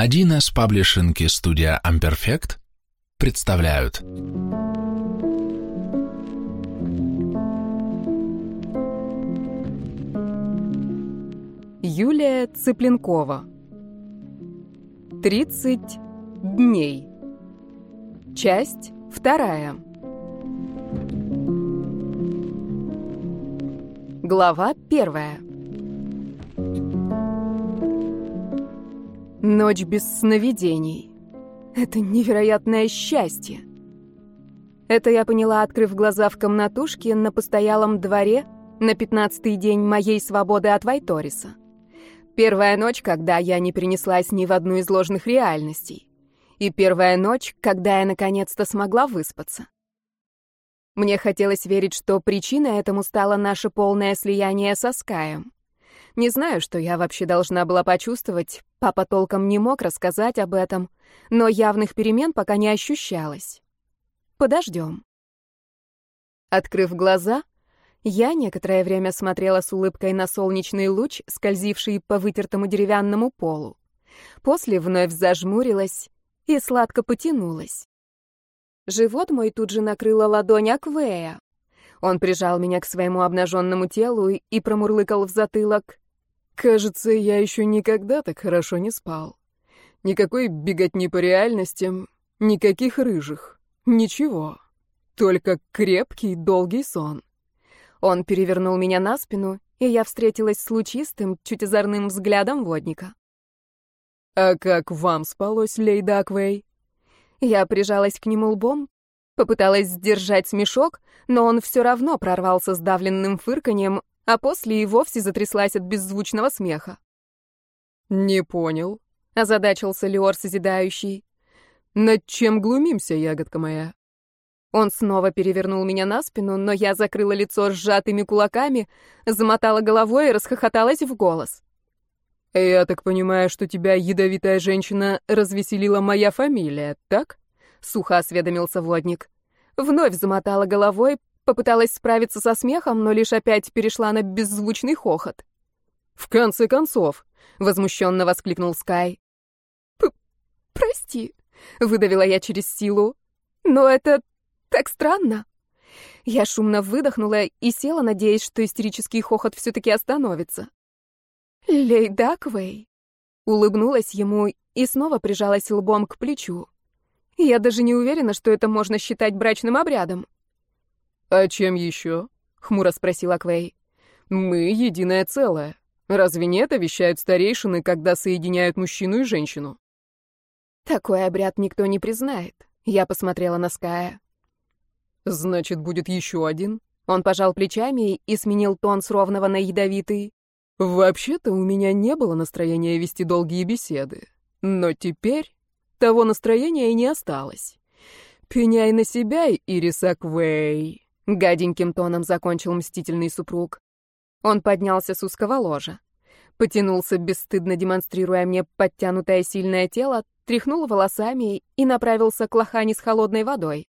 1С паблишинг и студия Amperfect представляют. Юлия Цыпленкова. 30 дней Часть вторая. Глава первая Ночь без сновидений. Это невероятное счастье. Это я поняла, открыв глаза в комнатушке на постоялом дворе на пятнадцатый день моей свободы от Вайториса. Первая ночь, когда я не перенеслась ни в одну из ложных реальностей. И первая ночь, когда я наконец-то смогла выспаться. Мне хотелось верить, что причиной этому стало наше полное слияние со Скаем. Не знаю, что я вообще должна была почувствовать. Папа толком не мог рассказать об этом, но явных перемен пока не ощущалось. Подождем. Открыв глаза, я некоторое время смотрела с улыбкой на солнечный луч, скользивший по вытертому деревянному полу. После вновь зажмурилась и сладко потянулась. Живот мой тут же накрыла ладонь Аквея. Он прижал меня к своему обнаженному телу и промурлыкал в затылок. Кажется, я еще никогда так хорошо не спал. Никакой беготни по реальностям, никаких рыжих, ничего. Только крепкий, долгий сон. Он перевернул меня на спину, и я встретилась с лучистым, чуть озорным взглядом водника. «А как вам спалось, Лейда Аквей?» Я прижалась к нему лбом, попыталась сдержать смешок, но он все равно прорвался сдавленным фырканьем, а после и вовсе затряслась от беззвучного смеха. «Не понял», — озадачился Леор созидающий. «Над чем глумимся, ягодка моя?» Он снова перевернул меня на спину, но я закрыла лицо сжатыми кулаками, замотала головой и расхохоталась в голос. «Я так понимаю, что тебя, ядовитая женщина, развеселила моя фамилия, так?» — сухо осведомился водник. Вновь замотала головой, Попыталась справиться со смехом, но лишь опять перешла на беззвучный хохот. «В конце концов!» — возмущенно воскликнул Скай. «Прости», — выдавила я через силу. «Но это так странно». Я шумно выдохнула и села, надеясь, что истерический хохот все-таки остановится. «Лейдаквей», — улыбнулась ему и снова прижалась лбом к плечу. Я даже не уверена, что это можно считать брачным обрядом. «А чем еще?» — хмуро спросила Квей. «Мы — единое целое. Разве не это вещают старейшины, когда соединяют мужчину и женщину?» «Такой обряд никто не признает», — я посмотрела на Ская. «Значит, будет еще один?» Он пожал плечами и сменил тон с ровного на ядовитый. «Вообще-то у меня не было настроения вести долгие беседы. Но теперь того настроения и не осталось. Пеняй на себя, Ириса Квей!» Гаденьким тоном закончил мстительный супруг. Он поднялся с узкого ложа. Потянулся, бесстыдно демонстрируя мне подтянутое сильное тело, тряхнул волосами и направился к лохане с холодной водой.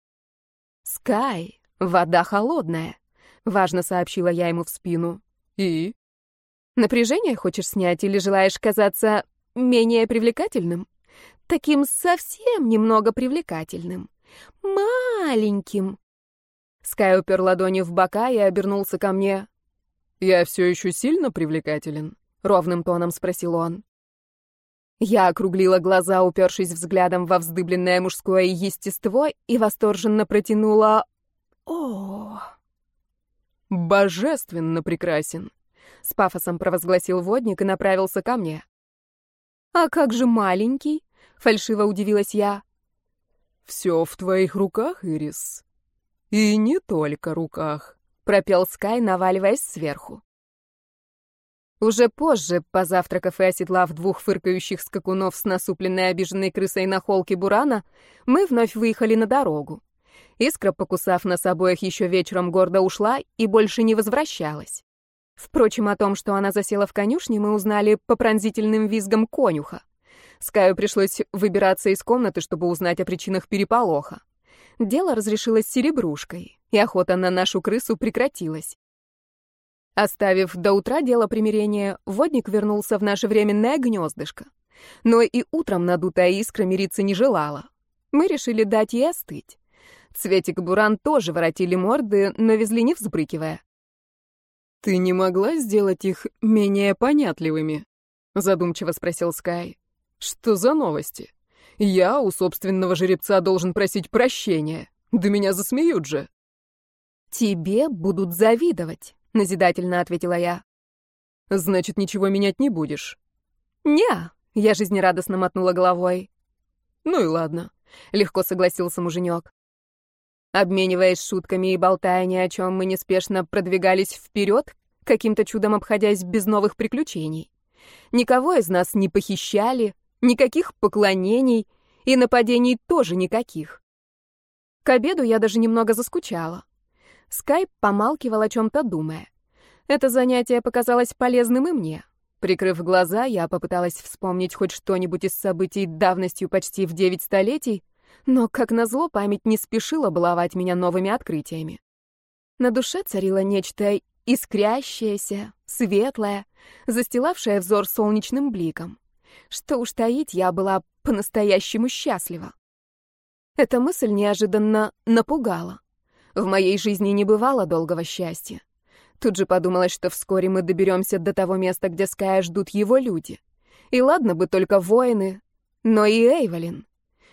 «Скай, вода холодная», — важно сообщила я ему в спину. «И?» «Напряжение хочешь снять или желаешь казаться менее привлекательным? Таким совсем немного привлекательным. Маленьким, Скай упер ладони в бока и обернулся ко мне. «Я все еще сильно привлекателен?» — ровным тоном спросил он. Я округлила глаза, упершись взглядом во вздыбленное мужское естество, и восторженно протянула «О!» «Божественно прекрасен!» — с пафосом провозгласил водник и направился ко мне. «А как же маленький?» — фальшиво удивилась я. «Все в твоих руках, Ирис», «И не только руках», — пропел Скай, наваливаясь сверху. Уже позже, позавтракав и оседлав двух фыркающих скакунов с насупленной обиженной крысой на холке Бурана, мы вновь выехали на дорогу. Искра, покусав нас обоих еще вечером, гордо ушла и больше не возвращалась. Впрочем, о том, что она засела в конюшне, мы узнали по пронзительным визгам конюха. Скаю пришлось выбираться из комнаты, чтобы узнать о причинах переполоха дело разрешилось серебрушкой, и охота на нашу крысу прекратилась. Оставив до утра дело примирения, водник вернулся в наше временное гнездышко. Но и утром надутая искра мириться не желала. Мы решили дать ей остыть. Цветик и Буран тоже воротили морды, но везли не взбрыкивая. «Ты не могла сделать их менее понятливыми?» — задумчиво спросил Скай. «Что за новости? Я у собственного жеребца должен просить прощения. Да меня засмеют же». «Тебе будут завидовать», — назидательно ответила я. «Значит, ничего менять не будешь?» «Не», — я жизнерадостно мотнула головой. «Ну и ладно», — легко согласился муженек. Обмениваясь шутками и болтая ни о чем, мы неспешно продвигались вперед, каким-то чудом обходясь без новых приключений. Никого из нас не похищали, никаких поклонений и нападений тоже никаких. К обеду я даже немного заскучала. Скайп помалкивал о чем-то думая. Это занятие показалось полезным и мне. Прикрыв глаза, я попыталась вспомнить хоть что-нибудь из событий давностью почти в девять столетий, но, как назло, память не спешила баловать меня новыми открытиями. На душе царило нечто искрящееся, светлое, застилавшее взор солнечным бликом. Что уж таить, я была по-настоящему счастлива. Эта мысль неожиданно напугала. В моей жизни не бывало долгого счастья. Тут же подумалось, что вскоре мы доберемся до того места, где Ская ждут его люди. И ладно бы только воины, но и Эйволин.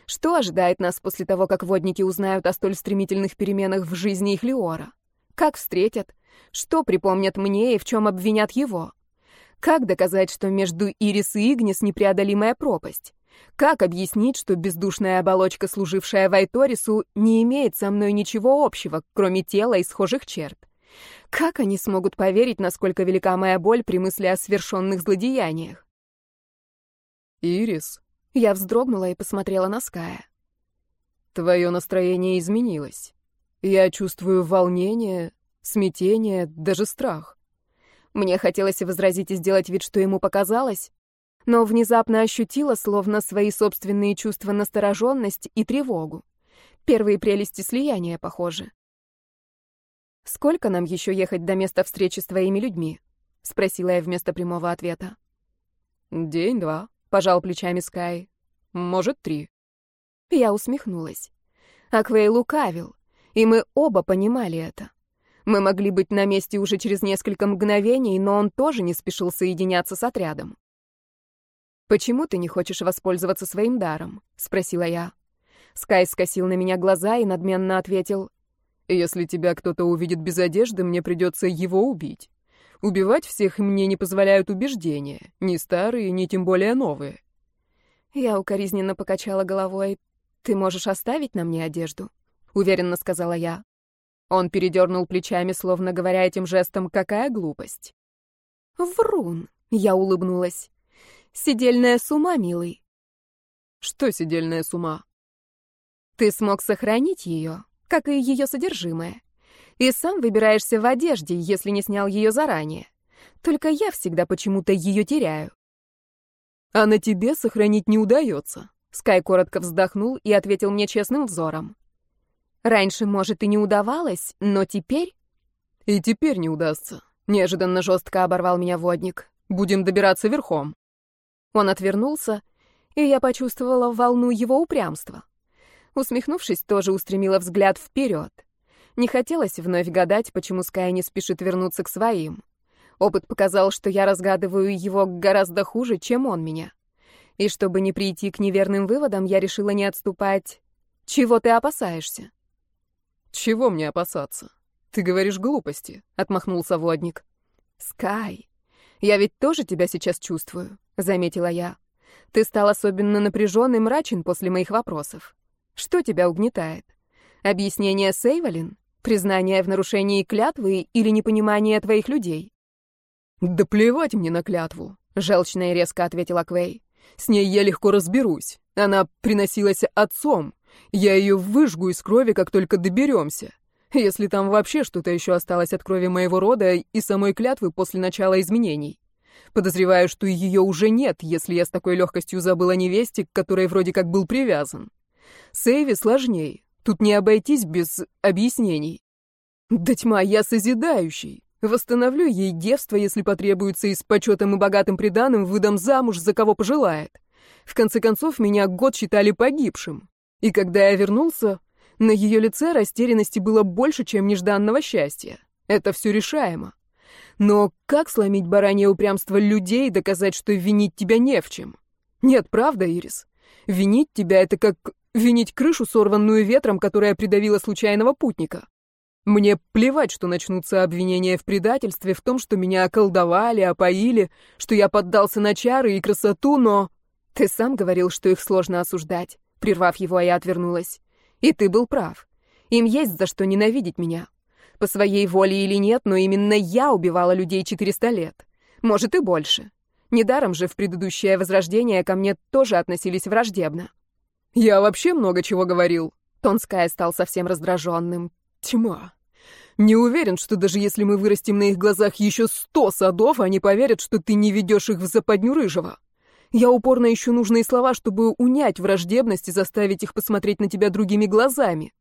Что ожидает нас после того, как водники узнают о столь стремительных переменах в жизни их Леора? Как встретят? Что припомнят мне и в чем обвинят его? Как доказать, что между Ирис и Игнис непреодолимая пропасть? Как объяснить, что бездушная оболочка, служившая Вайторису, не имеет со мной ничего общего, кроме тела и схожих черт? Как они смогут поверить, насколько велика моя боль при мысли о свершенных злодеяниях? «Ирис», я вздрогнула и посмотрела на Ская. Твое настроение изменилось. Я чувствую волнение, смятение, даже страх. Мне хотелось возразить и сделать вид, что ему показалось, но внезапно ощутила словно свои собственные чувства настороженность и тревогу. Первые прелести слияния, похоже. «Сколько нам еще ехать до места встречи с твоими людьми?» — спросила я вместо прямого ответа. «День-два», пожал плечами Скай. Может, три. Я усмехнулась. Аквей лукавил, и мы оба понимали это. Мы могли быть на месте уже через несколько мгновений, но он тоже не спешил соединяться с отрядом. «Почему ты не хочешь воспользоваться своим даром?» — спросила я. Скай скосил на меня глаза и надменно ответил. «Если тебя кто-то увидит без одежды, мне придется его убить. Убивать всех мне не позволяют убеждения, ни старые, ни тем более новые. Я укоризненно покачала головой. «Ты можешь оставить на мне одежду?» — уверенно сказала я. Он передернул плечами, словно говоря этим жестом, какая глупость. «Врун!» — я улыбнулась. «Сидельная с ума, милый». «Что сидельная с ума?» «Ты смог сохранить ее, как и ее содержимое и сам выбираешься в одежде, если не снял ее заранее. Только я всегда почему-то ее теряю. А на тебе сохранить не удается. Скай коротко вздохнул и ответил мне честным взором. Раньше, может, и не удавалось, но теперь... И теперь не удастся. Неожиданно жестко оборвал меня водник. Будем добираться верхом. Он отвернулся, и я почувствовала волну его упрямства. Усмехнувшись, тоже устремила взгляд вперед. Не хотелось вновь гадать, почему Скай не спешит вернуться к своим. Опыт показал, что я разгадываю его гораздо хуже, чем он меня. И чтобы не прийти к неверным выводам, я решила не отступать. Чего ты опасаешься? Чего мне опасаться? Ты говоришь глупости, отмахнулся водник. Скай, я ведь тоже тебя сейчас чувствую, заметила я. Ты стал особенно напряжен и мрачен после моих вопросов. Что тебя угнетает? Объяснение Сейвалин? Признание в нарушении клятвы или непонимание твоих людей? Да плевать мне на клятву, желчно и резко ответила Квей. С ней я легко разберусь. Она приносилась отцом. Я ее выжгу из крови, как только доберемся. Если там вообще что-то еще осталось от крови моего рода и самой клятвы после начала изменений. Подозреваю, что ее уже нет, если я с такой легкостью забыла невесте, к которой вроде как был привязан. Сейви сложнее. Тут не обойтись без объяснений. Да тьма, я созидающий. Восстановлю ей девство, если потребуется, и с почетом и богатым приданым выдам замуж, за кого пожелает. В конце концов, меня год считали погибшим. И когда я вернулся, на ее лице растерянности было больше, чем нежданного счастья. Это все решаемо. Но как сломить баранье упрямство людей и доказать, что винить тебя не в чем? Нет, правда, Ирис? Винить тебя — это как винить крышу, сорванную ветром, которая придавила случайного путника. Мне плевать, что начнутся обвинения в предательстве, в том, что меня околдовали, опоили, что я поддался на чары и красоту, но... Ты сам говорил, что их сложно осуждать. Прервав его, я отвернулась. И ты был прав. Им есть за что ненавидеть меня. По своей воле или нет, но именно я убивала людей 400 лет. Может и больше. Недаром же в предыдущее возрождение ко мне тоже относились враждебно. Я вообще много чего говорил. Тон Скай стал совсем раздраженным. Тьма. Не уверен, что даже если мы вырастим на их глазах еще сто садов, они поверят, что ты не ведешь их в западню рыжего. Я упорно ищу нужные слова, чтобы унять враждебность и заставить их посмотреть на тебя другими глазами.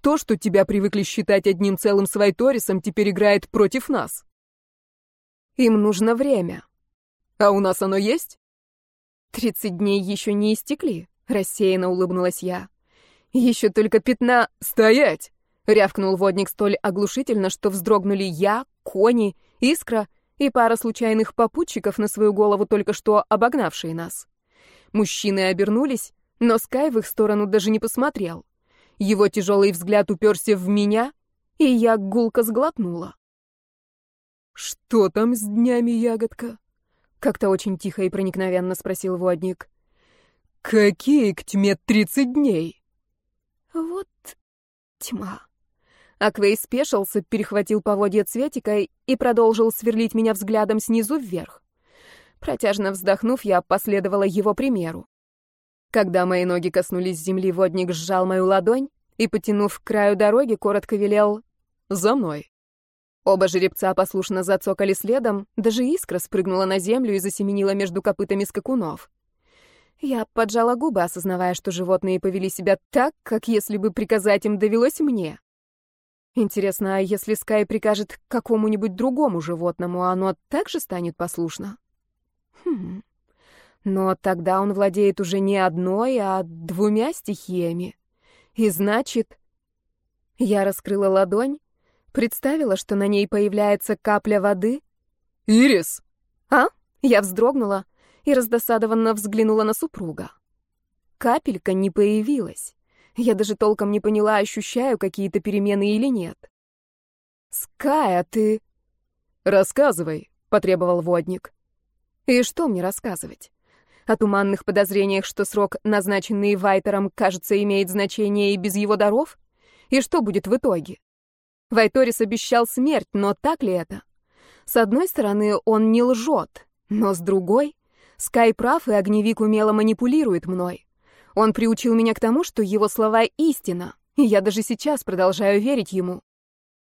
То, что тебя привыкли считать одним целым с Вайторисом, теперь играет против нас. Им нужно время. А у нас оно есть? Тридцать дней еще не истекли, рассеянно улыбнулась я. Еще только пятна... Стоять! Рявкнул водник столь оглушительно, что вздрогнули я, кони, искра и пара случайных попутчиков на свою голову, только что обогнавшие нас. Мужчины обернулись, но Скай в их сторону даже не посмотрел. Его тяжелый взгляд уперся в меня, и я гулко сглотнула. «Что там с днями, ягодка?» — как-то очень тихо и проникновенно спросил водник. «Какие к тьме тридцать дней?» «Вот тьма». Аквей спешился, перехватил поводья Цветика и продолжил сверлить меня взглядом снизу вверх. Протяжно вздохнув, я последовала его примеру. Когда мои ноги коснулись земли, водник сжал мою ладонь и, потянув к краю дороги, коротко велел «За мной». Оба жеребца послушно зацокали следом, даже искра спрыгнула на землю и засеменила между копытами скакунов. Я поджала губы, осознавая, что животные повели себя так, как если бы приказать им довелось мне. Интересно, а если Скай прикажет какому-нибудь другому животному, оно также станет послушно? Хм. Но тогда он владеет уже не одной, а двумя стихиями. И значит... Я раскрыла ладонь, представила, что на ней появляется капля воды. «Ирис!» «А?» Я вздрогнула и раздосадованно взглянула на супруга. Капелька не появилась. Я даже толком не поняла, ощущаю какие-то перемены или нет. «Скай, а ты...» «Рассказывай», — потребовал водник. «И что мне рассказывать?» О туманных подозрениях, что срок, назначенный Вайтером, кажется, имеет значение и без его даров? И что будет в итоге? Вайторис обещал смерть, но так ли это? С одной стороны, он не лжет, но с другой... Скай прав, и огневик умело манипулирует мной. Он приучил меня к тому, что его слова — истина, и я даже сейчас продолжаю верить ему.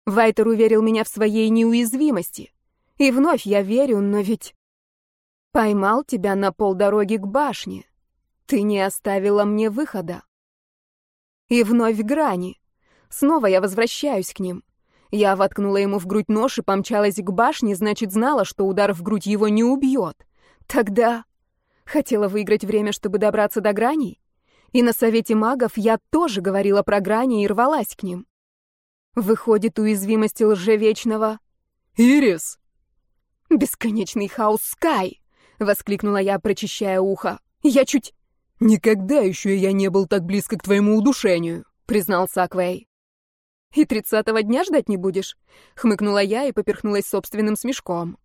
Вайтер уверил меня в своей неуязвимости. И вновь я верю, но ведь... Поймал тебя на полдороги к башне. Ты не оставила мне выхода. И вновь грани. Снова я возвращаюсь к ним. Я воткнула ему в грудь нож и помчалась к башне, значит, знала, что удар в грудь его не убьет. Тогда... Хотела выиграть время, чтобы добраться до граней? И на совете магов я тоже говорила про грани и рвалась к ним. Выходит, уязвимость лжевечного... «Ирис!» «Бесконечный хаос Скай!» — воскликнула я, прочищая ухо. «Я чуть...» «Никогда еще я не был так близко к твоему удушению», — признался Аквей. «И тридцатого дня ждать не будешь?» — хмыкнула я и поперхнулась собственным смешком.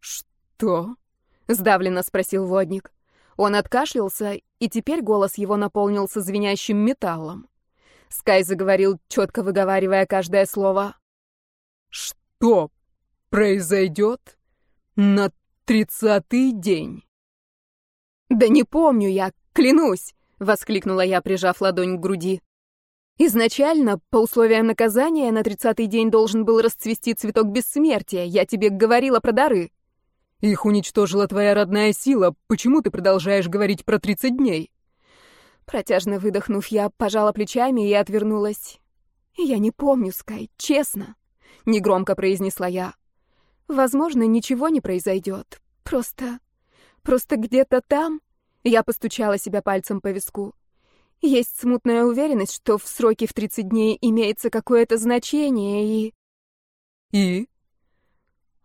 «Что?» — сдавленно спросил водник. Он откашлялся, и теперь голос его наполнился звенящим металлом. Скай заговорил, четко выговаривая каждое слово. «Что произойдет на тридцатый день?» «Да не помню я, клянусь!» — воскликнула я, прижав ладонь к груди. «Изначально, по условиям наказания, на тридцатый день должен был расцвести цветок бессмертия. Я тебе говорила про дары». Их уничтожила твоя родная сила. Почему ты продолжаешь говорить про 30 дней? Протяжно выдохнув, я пожала плечами и отвернулась. Я не помню, Скай, честно, негромко произнесла я. Возможно, ничего не произойдет. Просто просто где-то там Я постучала себя пальцем по виску. Есть смутная уверенность, что в сроке в 30 дней имеется какое-то значение и... И?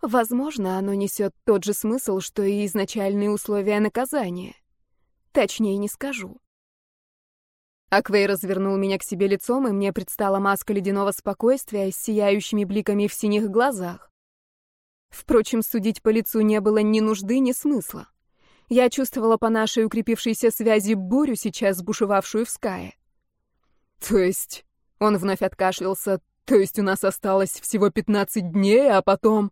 Возможно, оно несет тот же смысл, что и изначальные условия наказания. Точнее не скажу. Аквей развернул меня к себе лицом, и мне предстала маска ледяного спокойствия с сияющими бликами в синих глазах. Впрочем, судить по лицу не было ни нужды, ни смысла. Я чувствовала по нашей укрепившейся связи бурю, сейчас бушевавшую в Скае. То есть... Он вновь откашлялся. То есть у нас осталось всего пятнадцать дней, а потом...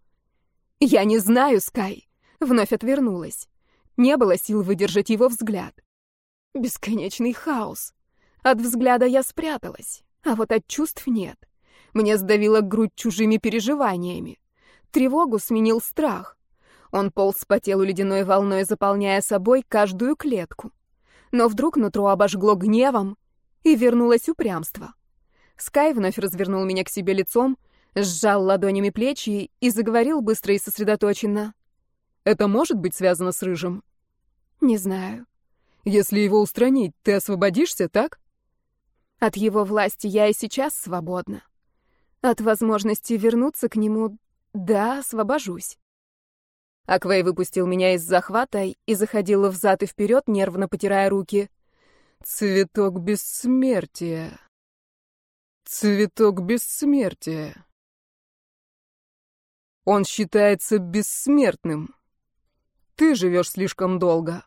Я не знаю, Скай. Вновь отвернулась. Не было сил выдержать его взгляд. Бесконечный хаос. От взгляда я спряталась, а вот от чувств нет. Мне сдавило грудь чужими переживаниями. Тревогу сменил страх. Он полз по телу ледяной волной, заполняя собой каждую клетку. Но вдруг нутро обожгло гневом, и вернулось упрямство. Скай вновь развернул меня к себе лицом, сжал ладонями плечи и заговорил быстро и сосредоточенно. «Это может быть связано с Рыжим?» «Не знаю». «Если его устранить, ты освободишься, так?» «От его власти я и сейчас свободна. От возможности вернуться к нему, да, освобожусь». Аквей выпустил меня из захвата и заходил взад и вперед, нервно потирая руки. «Цветок бессмертия! Цветок бессмертия!» Он считается бессмертным. Ты живешь слишком долго.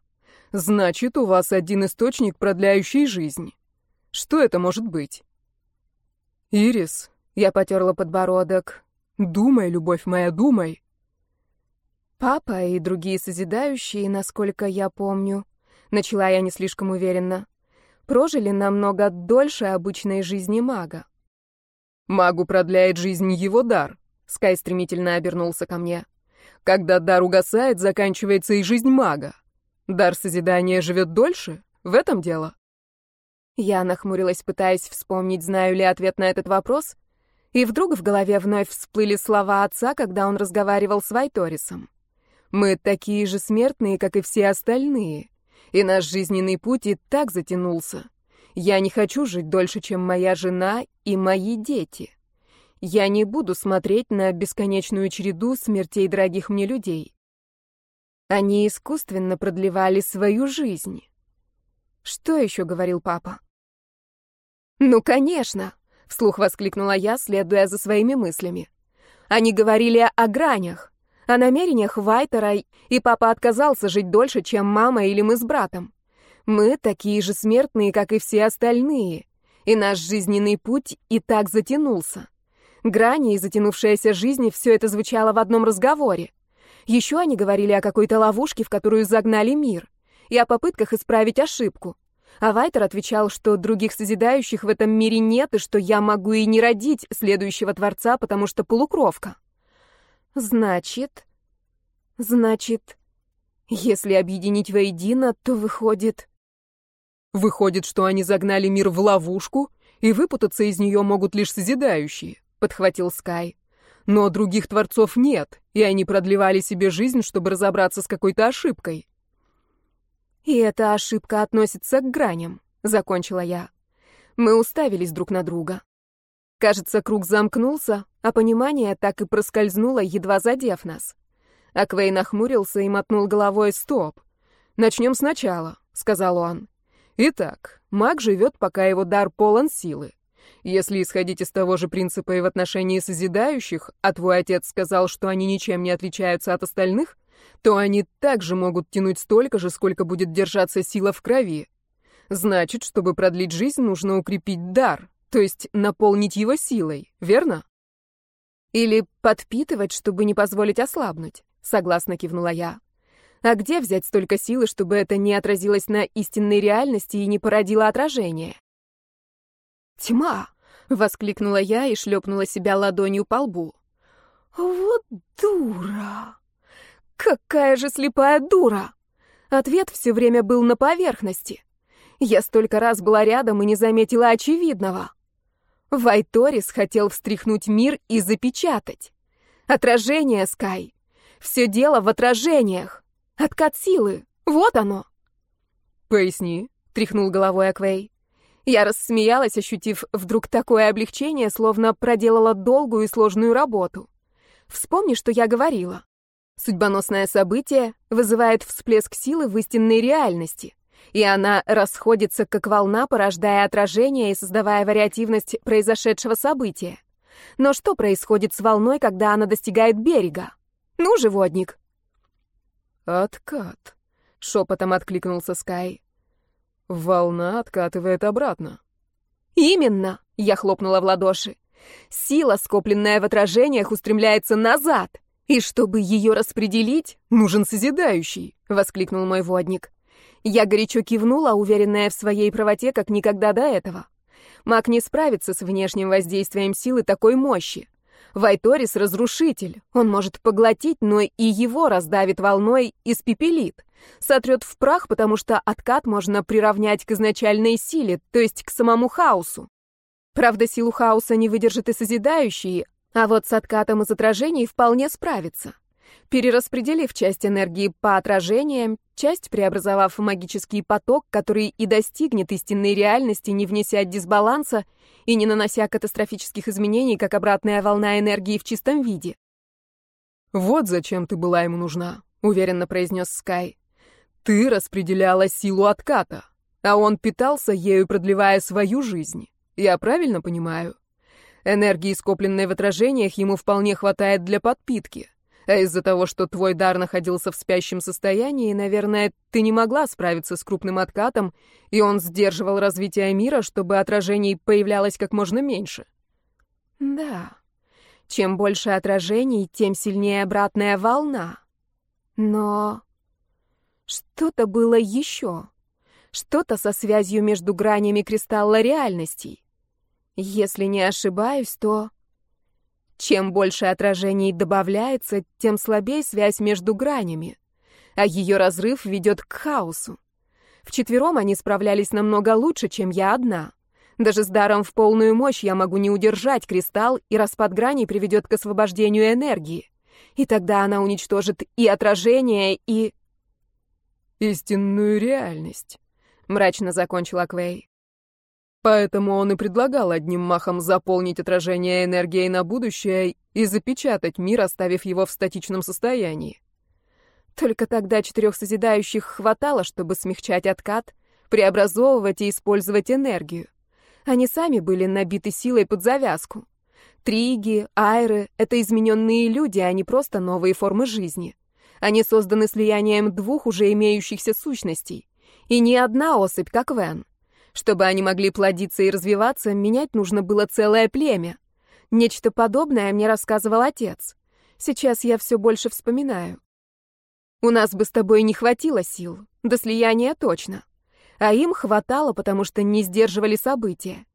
Значит, у вас один источник, продляющий жизнь. Что это может быть? Ирис, я потерла подбородок. Думай, любовь моя, думай. Папа и другие созидающие, насколько я помню, начала я не слишком уверенно, прожили намного дольше обычной жизни мага. Магу продляет жизнь его дар. Скай стремительно обернулся ко мне. Когда дар угасает, заканчивается и жизнь мага. Дар созидания живет дольше? В этом дело? Я нахмурилась, пытаясь вспомнить, знаю ли ответ на этот вопрос, и вдруг в голове вновь всплыли слова отца, когда он разговаривал с Вайторисом. Мы такие же смертные, как и все остальные. И наш жизненный путь и так затянулся. Я не хочу жить дольше, чем моя жена и мои дети. Я не буду смотреть на бесконечную череду смертей дорогих мне людей. Они искусственно продлевали свою жизнь. Что еще говорил папа? «Ну, конечно!» — вслух воскликнула я, следуя за своими мыслями. Они говорили о гранях о намерениях Вайтера, и папа отказался жить дольше, чем мама или мы с братом. Мы такие же смертные, как и все остальные, и наш жизненный путь и так затянулся. Грани и затянувшаяся жизнь — все это звучало в одном разговоре. Еще они говорили о какой-то ловушке, в которую загнали мир, и о попытках исправить ошибку. А Вайтер отвечал, что других созидающих в этом мире нет, и что я могу и не родить следующего Творца, потому что полукровка. Значит... Значит... Если объединить воедино, то выходит... Выходит, что они загнали мир в ловушку, и выпутаться из нее могут лишь созидающие, подхватил Скай. Но других творцов нет, и они продлевали себе жизнь, чтобы разобраться с какой-то ошибкой. И эта ошибка относится к граням, закончила я. Мы уставились друг на друга. Кажется, круг замкнулся, а понимание так и проскользнуло, едва задев нас. Аквей нахмурился и мотнул головой «Стоп! Начнем сначала», — сказал он. «Итак, маг живет, пока его дар полон силы. Если исходить из того же принципа и в отношении созидающих, а твой отец сказал, что они ничем не отличаются от остальных, то они также могут тянуть столько же, сколько будет держаться сила в крови. Значит, чтобы продлить жизнь, нужно укрепить дар, то есть наполнить его силой, верно? Или подпитывать, чтобы не позволить ослабнуть, согласно кивнула я. А где взять столько силы, чтобы это не отразилось на истинной реальности и не породило отражение? «Тьма!» — воскликнула я и шлепнула себя ладонью по лбу. «Вот дура! Какая же слепая дура!» Ответ все время был на поверхности. Я столько раз была рядом и не заметила очевидного. Вайторис хотел встряхнуть мир и запечатать. Отражение, Скай. Все дело в отражениях. Откат силы. Вот оно. «Поясни», — тряхнул головой Аквей. Я рассмеялась, ощутив вдруг такое облегчение, словно проделала долгую и сложную работу. Вспомни, что я говорила. Судьбоносное событие вызывает всплеск силы в истинной реальности, и она расходится как волна, порождая отражение и создавая вариативность произошедшего события. Но что происходит с волной, когда она достигает берега? Ну, животник. Откат, шепотом откликнулся Скай. Волна откатывает обратно. Именно, я хлопнула в ладоши. Сила, скопленная в отражениях, устремляется назад. И чтобы ее распределить, нужен созидающий, воскликнул мой водник. Я горячо кивнула, уверенная в своей правоте, как никогда до этого. Маг не справится с внешним воздействием силы такой мощи. Вайторис — разрушитель. Он может поглотить, но и его раздавит волной и спепелит. Сотрет в прах, потому что откат можно приравнять к изначальной силе, то есть к самому хаосу. Правда, силу хаоса не выдержит и созидающий, а вот с откатом из отражений вполне справится. Перераспределив часть энергии по отражениям, часть преобразовав в магический поток, который и достигнет истинной реальности, не внеся дисбаланса и не нанося катастрофических изменений, как обратная волна энергии в чистом виде. «Вот зачем ты была ему нужна», — уверенно произнес Скай. «Ты распределяла силу отката, а он питался ею, продлевая свою жизнь. Я правильно понимаю? Энергии, скопленной в отражениях, ему вполне хватает для подпитки. А из-за того, что твой дар находился в спящем состоянии, наверное, ты не могла справиться с крупным откатом, и он сдерживал развитие мира, чтобы отражений появлялось как можно меньше. Да. Чем больше отражений, тем сильнее обратная волна. Но что-то было еще. Что-то со связью между гранями кристалла реальностей. Если не ошибаюсь, то... Чем больше отражений добавляется, тем слабее связь между гранями, а ее разрыв ведет к хаосу. Вчетвером они справлялись намного лучше, чем я одна. Даже с даром в полную мощь я могу не удержать кристалл, и распад граней приведет к освобождению энергии. И тогда она уничтожит и отражение, и... «Истинную реальность», — мрачно закончила Квей. Поэтому он и предлагал одним махом заполнить отражение энергией на будущее и запечатать мир, оставив его в статичном состоянии. Только тогда четырех созидающих хватало, чтобы смягчать откат, преобразовывать и использовать энергию. Они сами были набиты силой под завязку. Триги, айры — это измененные люди, а не просто новые формы жизни. Они созданы слиянием двух уже имеющихся сущностей. И ни одна особь, как Вен. Чтобы они могли плодиться и развиваться, менять нужно было целое племя. Нечто подобное мне рассказывал отец. Сейчас я все больше вспоминаю. У нас бы с тобой не хватило сил, до слияния точно. А им хватало, потому что не сдерживали события.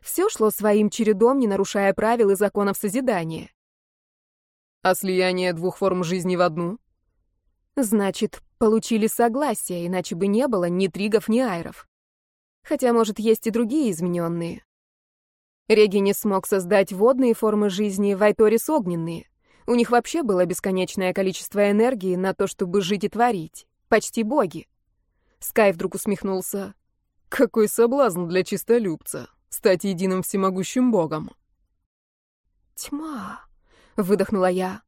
Все шло своим чередом, не нарушая правил и законов созидания. А слияние двух форм жизни в одну? Значит, получили согласие, иначе бы не было ни тригов, ни айров. Хотя, может, есть и другие измененные. Реги не смог создать водные формы жизни, Вайторис — огненные. У них вообще было бесконечное количество энергии на то, чтобы жить и творить. Почти боги. Скай вдруг усмехнулся. Какой соблазн для чистолюбца — стать единым всемогущим богом. «Тьма!» — выдохнула я.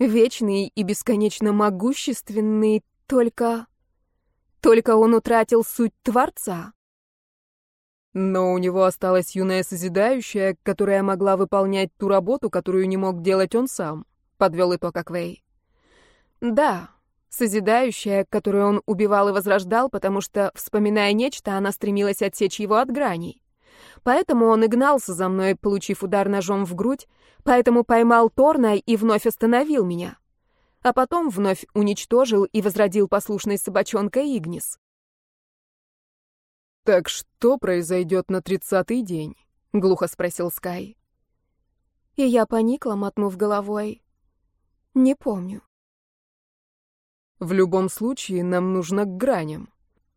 «Вечный и бесконечно могущественный, только...» Только он утратил суть Творца. Но у него осталась юная созидающая, которая могла выполнять ту работу, которую не мог делать он сам, подвел итог Аквей. Да, созидающая, которую он убивал и возрождал, потому что, вспоминая нечто, она стремилась отсечь его от граней. Поэтому он и гнался за мной, получив удар ножом в грудь, поэтому поймал Торна и вновь остановил меня. А потом вновь уничтожил и возродил послушной собачонкой Игнис. «Так что произойдет на тридцатый день?» — глухо спросил Скай. И я поникла, мотнув головой. «Не помню». «В любом случае, нам нужно к граням.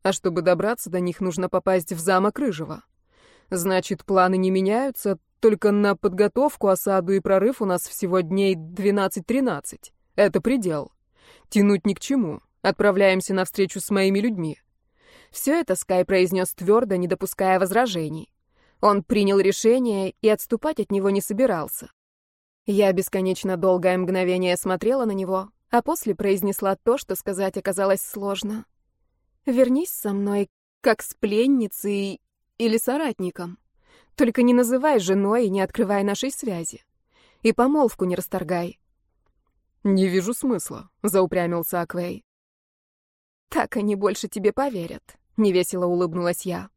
А чтобы добраться до них, нужно попасть в замок Рыжего. Значит, планы не меняются, только на подготовку, осаду и прорыв у нас всего дней 12-13. Это предел. Тянуть ни к чему. Отправляемся навстречу с моими людьми. Все это Скай произнес твердо, не допуская возражений. Он принял решение и отступать от него не собирался. Я бесконечно долгое мгновение смотрела на него, а после произнесла то, что сказать оказалось сложно. «Вернись со мной, как с пленницей или соратником. Только не называй женой и не открывай нашей связи. И помолвку не расторгай». «Не вижу смысла», — заупрямился Аквей. «Так они больше тебе поверят», — невесело улыбнулась я.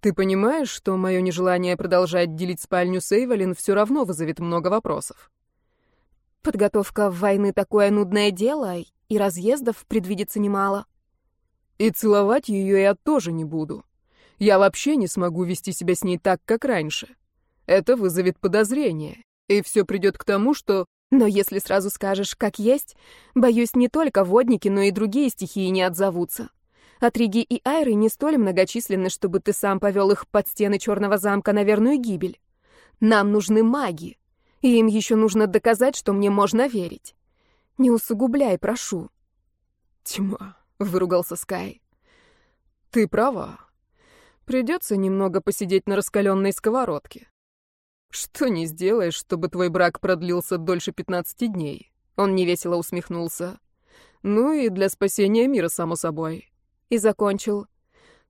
«Ты понимаешь, что мое нежелание продолжать делить спальню с Эйволин все равно вызовет много вопросов?» «Подготовка войны — такое нудное дело, и разъездов предвидится немало». «И целовать ее я тоже не буду. Я вообще не смогу вести себя с ней так, как раньше. Это вызовет подозрение, и все придет к тому, что но если сразу скажешь, как есть, боюсь, не только водники, но и другие стихии не отзовутся. Атриги и Айры не столь многочисленны, чтобы ты сам повел их под стены Черного замка на верную гибель. Нам нужны маги, и им еще нужно доказать, что мне можно верить. Не усугубляй, прошу. Тьма, — выругался Скай. Ты права. Придется немного посидеть на раскаленной сковородке. Что не сделаешь, чтобы твой брак продлился дольше 15 дней? Он невесело усмехнулся. Ну и для спасения мира, само собой. И закончил.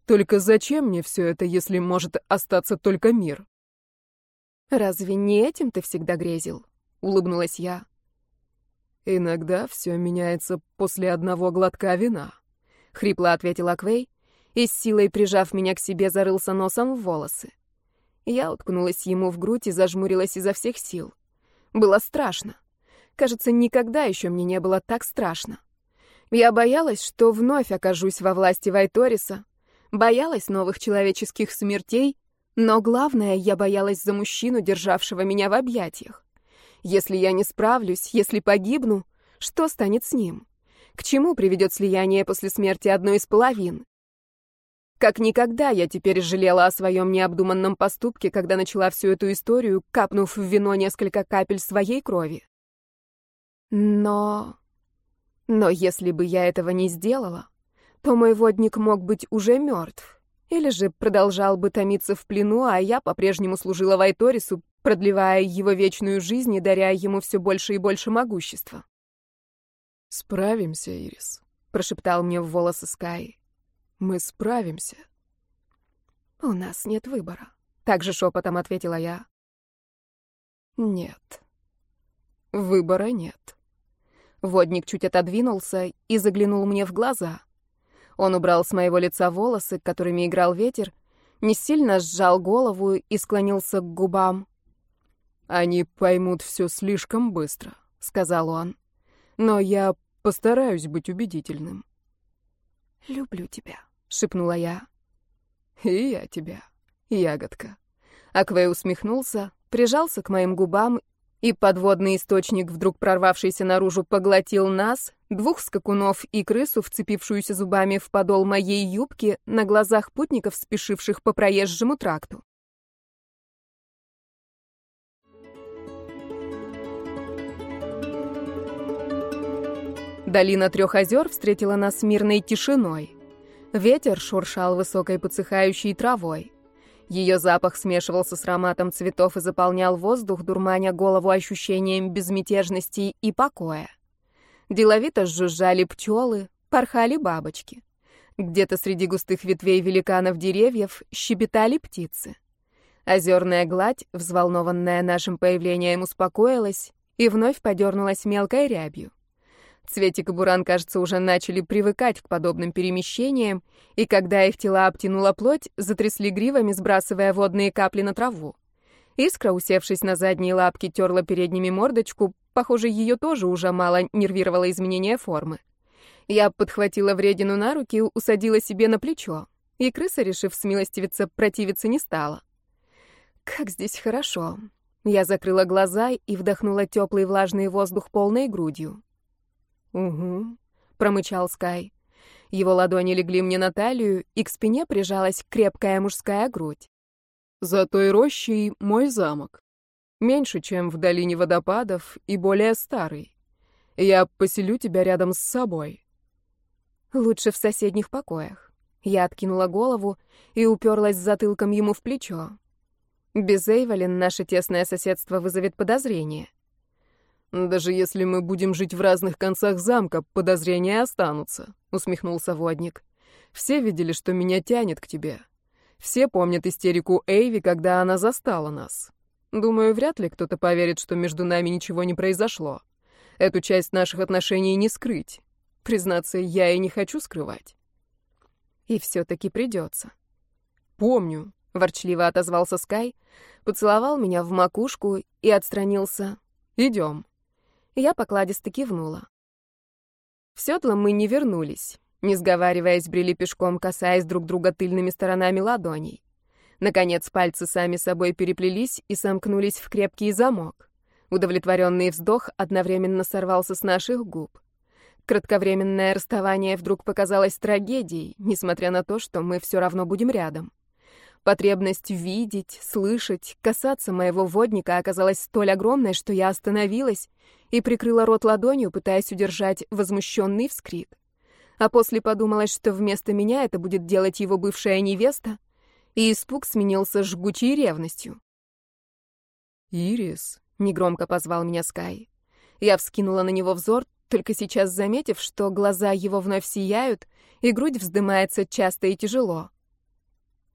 Только зачем мне все это, если может остаться только мир? Разве не этим ты всегда грезил? Улыбнулась я. Иногда все меняется после одного глотка вина. Хрипло ответил Аквей и с силой прижав меня к себе зарылся носом в волосы. Я уткнулась ему в грудь и зажмурилась изо всех сил. Было страшно. Кажется, никогда еще мне не было так страшно. Я боялась, что вновь окажусь во власти Вайториса, боялась новых человеческих смертей, но главное, я боялась за мужчину, державшего меня в объятиях. Если я не справлюсь, если погибну, что станет с ним? К чему приведет слияние после смерти одной из половин? Как никогда я теперь жалела о своем необдуманном поступке, когда начала всю эту историю, капнув в вино несколько капель своей крови. Но... Но если бы я этого не сделала, то мой водник мог быть уже мертв. Или же продолжал бы томиться в плену, а я по-прежнему служила Вайторису, продлевая его вечную жизнь и даря ему все больше и больше могущества. «Справимся, Ирис», — прошептал мне в волосы Скай. Мы справимся. У нас нет выбора, также шепотом ответила я. Нет. Выбора нет. Водник чуть отодвинулся и заглянул мне в глаза. Он убрал с моего лица волосы, которыми играл ветер, не сильно сжал голову и склонился к губам. «Они поймут все слишком быстро», — сказал он. «Но я постараюсь быть убедительным». «Люблю тебя», — шепнула я. «И я тебя, ягодка». Аквей усмехнулся, прижался к моим губам, и подводный источник, вдруг прорвавшийся наружу, поглотил нас, двух скакунов и крысу, вцепившуюся зубами в подол моей юбки, на глазах путников, спешивших по проезжему тракту. Долина трех озер встретила нас мирной тишиной. Ветер шуршал высокой подсыхающей травой. Ее запах смешивался с ароматом цветов и заполнял воздух, дурманя голову ощущением безмятежности и покоя. Деловито жужжали пчелы, порхали бабочки. Где-то среди густых ветвей великанов деревьев щебетали птицы. Озерная гладь, взволнованная нашим появлением, успокоилась и вновь подернулась мелкой рябью. Цветик и Буран, кажется, уже начали привыкать к подобным перемещениям, и когда их тела обтянула плоть, затрясли гривами, сбрасывая водные капли на траву. Искра, усевшись на задние лапки, терла передними мордочку, похоже, ее тоже уже мало нервировало изменение формы. Я подхватила вредину на руки, усадила себе на плечо, и крыса, решив смилостивиться, противиться не стала. Как здесь хорошо. Я закрыла глаза и вдохнула теплый влажный воздух полной грудью. «Угу», — промычал Скай. Его ладони легли мне на талию, и к спине прижалась крепкая мужская грудь. «За той рощей мой замок. Меньше, чем в долине водопадов, и более старый. Я поселю тебя рядом с собой». «Лучше в соседних покоях». Я откинула голову и уперлась затылком ему в плечо. Без Эйволин наше тесное соседство вызовет подозрение. «Даже если мы будем жить в разных концах замка, подозрения останутся», — усмехнулся водник. «Все видели, что меня тянет к тебе. Все помнят истерику Эйви, когда она застала нас. Думаю, вряд ли кто-то поверит, что между нами ничего не произошло. Эту часть наших отношений не скрыть. Признаться, я и не хочу скрывать». И все-таки придется. «Помню», — ворчливо отозвался Скай, поцеловал меня в макушку и отстранился. «Идем». Я покладисто кивнула. В седло мы не вернулись. Не сговариваясь, брели пешком, касаясь друг друга тыльными сторонами ладоней. Наконец пальцы сами собой переплелись и сомкнулись в крепкий замок. Удовлетворенный вздох одновременно сорвался с наших губ. Кратковременное расставание вдруг показалось трагедией, несмотря на то, что мы все равно будем рядом. Потребность видеть, слышать, касаться моего водника оказалась столь огромной, что я остановилась и прикрыла рот ладонью, пытаясь удержать возмущенный вскрик. А после подумалось, что вместо меня это будет делать его бывшая невеста, и испуг сменился жгучей ревностью. «Ирис», — негромко позвал меня Скай. Я вскинула на него взор, только сейчас заметив, что глаза его вновь сияют, и грудь вздымается часто и тяжело.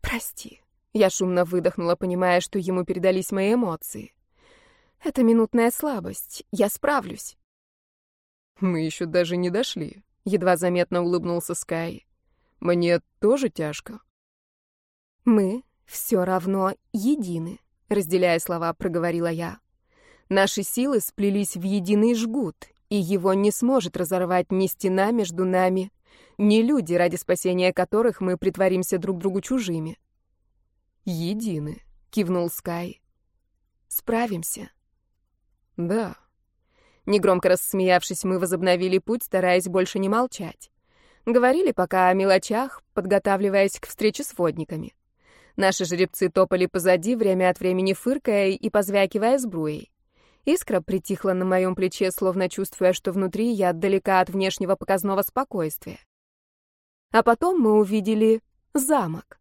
«Прости». Я шумно выдохнула, понимая, что ему передались мои эмоции. «Это минутная слабость. Я справлюсь». «Мы еще даже не дошли», — едва заметно улыбнулся Скай. «Мне тоже тяжко». «Мы все равно едины», — разделяя слова, проговорила я. «Наши силы сплелись в единый жгут, и его не сможет разорвать ни стена между нами, ни люди, ради спасения которых мы притворимся друг другу чужими. Едины, кивнул Скай. Справимся. Да. Негромко рассмеявшись, мы возобновили путь, стараясь больше не молчать. Говорили пока о мелочах, подготавливаясь к встрече с водниками. Наши жеребцы топали позади, время от времени фыркая и позвякивая сбруей. Искра притихла на моем плече, словно чувствуя, что внутри я далека от внешнего показного спокойствия. А потом мы увидели замок.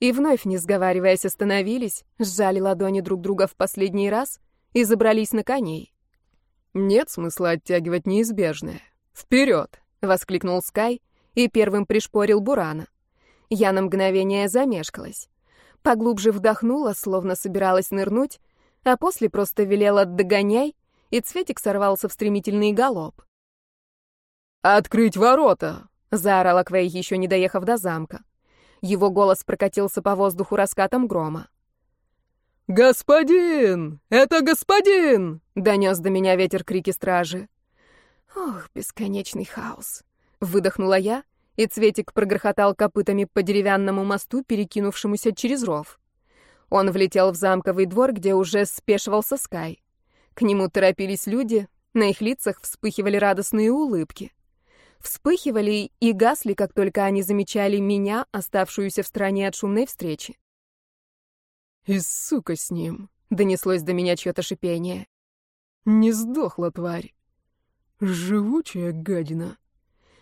И вновь, не сговариваясь, остановились, сжали ладони друг друга в последний раз и забрались на коней. «Нет смысла оттягивать неизбежное. Вперед!» — воскликнул Скай и первым пришпорил Бурана. Я на мгновение замешкалась. Поглубже вдохнула, словно собиралась нырнуть, а после просто велела «догоняй», и Цветик сорвался в стремительный галоп. «Открыть ворота!» — заорал Аквей, еще не доехав до замка. Его голос прокатился по воздуху раскатом грома. «Господин! Это господин!» — донес до меня ветер крики стражи. «Ох, бесконечный хаос!» — выдохнула я, и Цветик прогрохотал копытами по деревянному мосту, перекинувшемуся через ров. Он влетел в замковый двор, где уже спешивался Скай. К нему торопились люди, на их лицах вспыхивали радостные улыбки вспыхивали и гасли, как только они замечали меня, оставшуюся в стороне от шумной встречи. «И сука с ним!» — донеслось до меня чье-то шипение. «Не сдохла тварь! Живучая гадина!»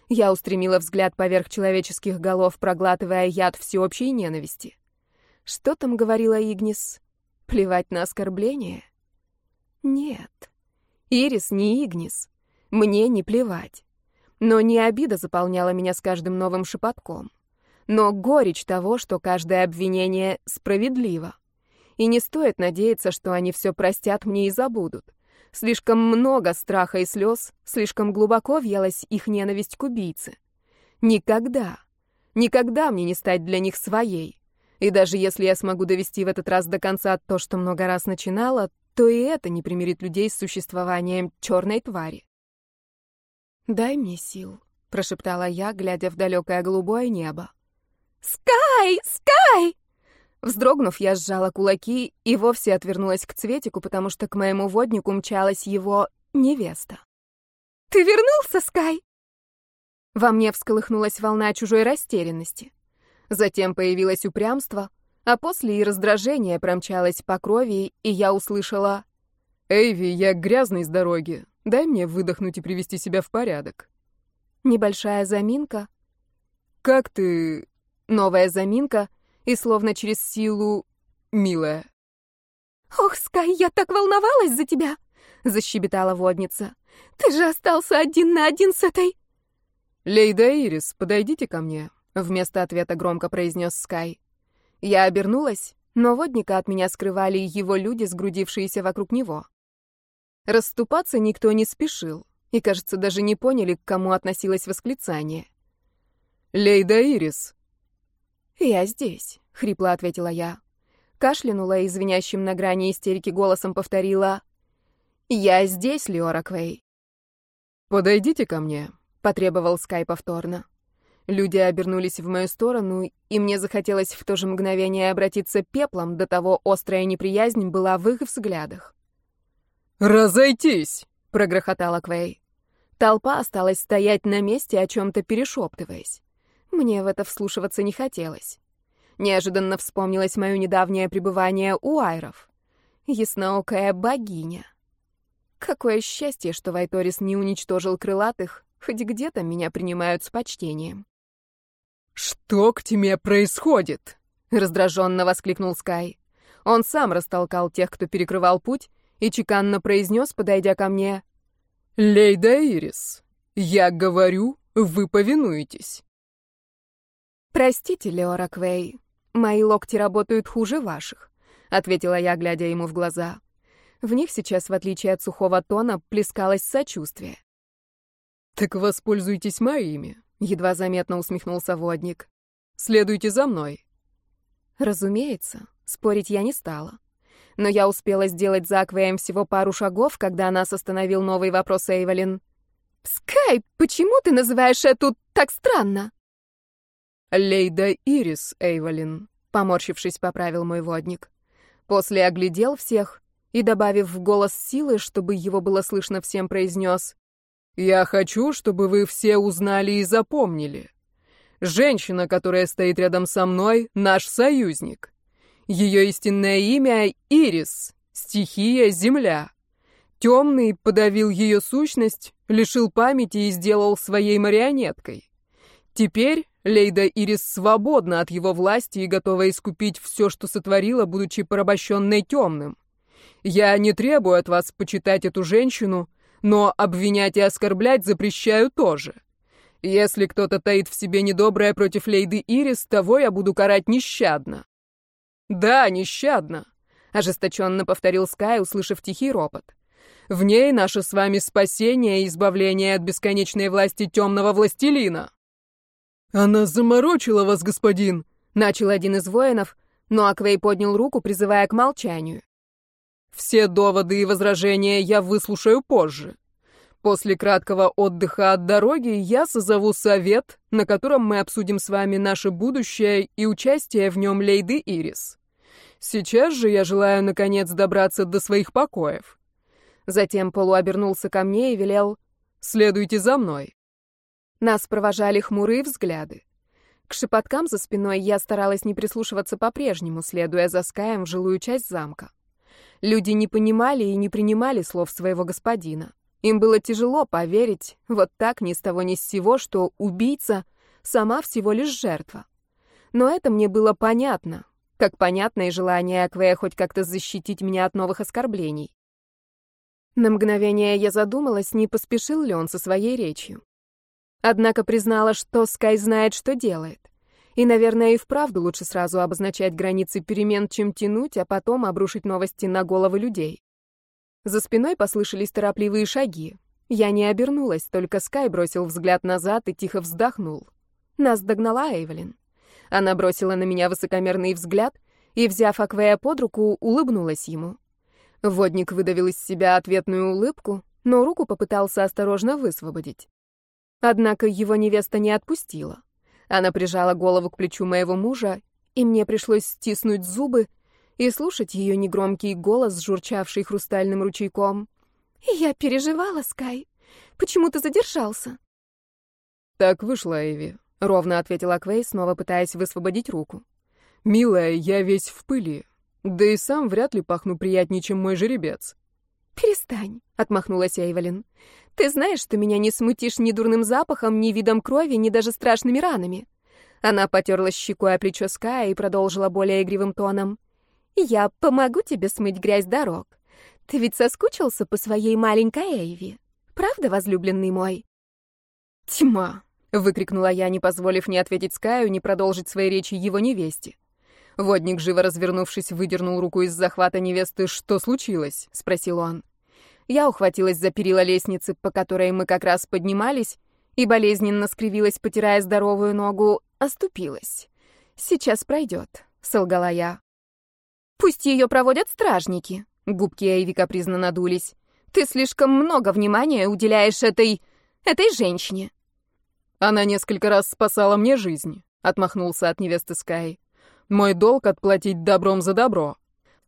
Я устремила взгляд поверх человеческих голов, проглатывая яд всеобщей ненависти. Что там говорила Игнис? Плевать на оскорбление? Нет. Ирис не Игнис. Мне не плевать. Но не обида заполняла меня с каждым новым шепотком, но горечь того, что каждое обвинение справедливо. И не стоит надеяться, что они все простят мне и забудут. Слишком много страха и слез, слишком глубоко въелась их ненависть к убийце. Никогда, никогда мне не стать для них своей. И даже если я смогу довести в этот раз до конца то, что много раз начинала, то и это не примирит людей с существованием черной твари. «Дай мне сил», — прошептала я, глядя в далекое голубое небо. «Скай! Скай!» Вздрогнув, я сжала кулаки и вовсе отвернулась к Цветику, потому что к моему воднику мчалась его невеста. «Ты вернулся, Скай?» Во мне всколыхнулась волна чужой растерянности. Затем появилось упрямство, а после и раздражение промчалось по крови, и я услышала «Эйви, я грязный с дороги. Дай мне выдохнуть и привести себя в порядок». Небольшая заминка. «Как ты... Новая заминка и словно через силу «милая». «Ох, Скай, я так волновалась за тебя!» — защебетала водница. «Ты же остался один на один с этой...» «Лейда Ирис, подойдите ко мне», — вместо ответа громко произнес Скай. Я обернулась, но водника от меня скрывали его люди, сгрудившиеся вокруг него. Расступаться никто не спешил, и, кажется, даже не поняли, к кому относилось восклицание. «Лейда Ирис!» «Я здесь», — хрипло ответила я. Кашлянула и звенящим на грани истерики голосом повторила. «Я здесь, Леора Квей». «Подойдите ко мне», — потребовал Скай повторно. Люди обернулись в мою сторону, и мне захотелось в то же мгновение обратиться пеплом, до того острая неприязнь была в их взглядах. «Разойтись!» — прогрохотала Квей. Толпа осталась стоять на месте, о чем-то перешептываясь. Мне в это вслушиваться не хотелось. Неожиданно вспомнилось мое недавнее пребывание у Айров. Ясноокая богиня. Какое счастье, что Вайторис не уничтожил крылатых, хоть где-то меня принимают с почтением. «Что к тебе происходит?» — раздраженно воскликнул Скай. Он сам растолкал тех, кто перекрывал путь, и чеканно произнес, подойдя ко мне. «Лейда Ирис, я говорю, вы повинуетесь». «Простите, Леора Квей, мои локти работают хуже ваших», — ответила я, глядя ему в глаза. В них сейчас, в отличие от сухого тона, плескалось сочувствие. «Так воспользуйтесь моими», — едва заметно усмехнулся водник. «Следуйте за мной». Разумеется, спорить я не стала. Но я успела сделать за Аквеем всего пару шагов, когда нас остановил новый вопрос Эйвелин. «Скай, почему ты называешь эту так странно?» «Лейда Ирис, Эйвелин», — поморщившись, поправил мой водник. После оглядел всех и, добавив в голос силы, чтобы его было слышно всем, произнес я хочу, чтобы вы все узнали и запомнили. Женщина, которая стоит рядом со мной, наш союзник. Ее истинное имя — Ирис, стихия — земля. Темный подавил ее сущность, лишил памяти и сделал своей марионеткой. Теперь Лейда Ирис свободна от его власти и готова искупить все, что сотворила, будучи порабощенной темным. Я не требую от вас почитать эту женщину, но обвинять и оскорблять запрещаю тоже. Если кто-то таит в себе недоброе против лейды Ирис, того я буду карать нещадно. Да, нещадно, ожесточенно повторил Скай, услышав тихий ропот. В ней наше с вами спасение и избавление от бесконечной власти темного властелина. Она заморочила вас, господин, начал один из воинов, но Аквей поднял руку, призывая к молчанию. Все доводы и возражения я выслушаю позже. После краткого отдыха от дороги я созову совет, на котором мы обсудим с вами наше будущее и участие в нем лейды Ирис. Сейчас же я желаю, наконец, добраться до своих покоев. Затем полуобернулся ко мне и велел «Следуйте за мной». Нас провожали хмурые взгляды. К шепоткам за спиной я старалась не прислушиваться по-прежнему, следуя за Скаем в жилую часть замка. Люди не понимали и не принимали слов своего господина. Им было тяжело поверить, вот так ни с того ни с сего, что убийца сама всего лишь жертва. Но это мне было понятно, как понятно и желание Аквея хоть как-то защитить меня от новых оскорблений. На мгновение я задумалась, не поспешил ли он со своей речью. Однако признала, что Скай знает, что делает. И, наверное, и вправду лучше сразу обозначать границы перемен, чем тянуть, а потом обрушить новости на головы людей. За спиной послышались торопливые шаги. Я не обернулась, только Скай бросил взгляд назад и тихо вздохнул. Нас догнала Эйвелин. Она бросила на меня высокомерный взгляд и, взяв Аквея под руку, улыбнулась ему. Водник выдавил из себя ответную улыбку, но руку попытался осторожно высвободить. Однако его невеста не отпустила. Она прижала голову к плечу моего мужа, и мне пришлось стиснуть зубы и слушать ее негромкий голос, журчавший хрустальным ручейком. «Я переживала, Скай. Почему ты задержался?» «Так вышло, Эйви», — ровно ответила Квей, снова пытаясь высвободить руку. «Милая, я весь в пыли. Да и сам вряд ли пахну приятнее, чем мой жеребец». «Перестань», — отмахнулась Эйвелин. «Ты знаешь, что меня не смутишь ни дурным запахом, ни видом крови, ни даже страшными ранами. Она потерла щекой о плечо Ская и продолжила более игривым тоном. «Я помогу тебе смыть грязь дорог. Ты ведь соскучился по своей маленькой Эйви. Правда, возлюбленный мой?» «Тьма!» — выкрикнула я, не позволив ни ответить Скаю, ни продолжить свои речи его невесте. Водник, живо развернувшись, выдернул руку из захвата невесты. «Что случилось?» — спросил он. Я ухватилась за перила лестницы, по которой мы как раз поднимались, и болезненно скривилась, потирая здоровую ногу, оступилась. «Сейчас пройдет», — солгала я. «Пусть ее проводят стражники», — губки Эйви капризно надулись. «Ты слишком много внимания уделяешь этой... этой женщине». «Она несколько раз спасала мне жизнь», — отмахнулся от невесты Скай. «Мой долг — отплатить добром за добро».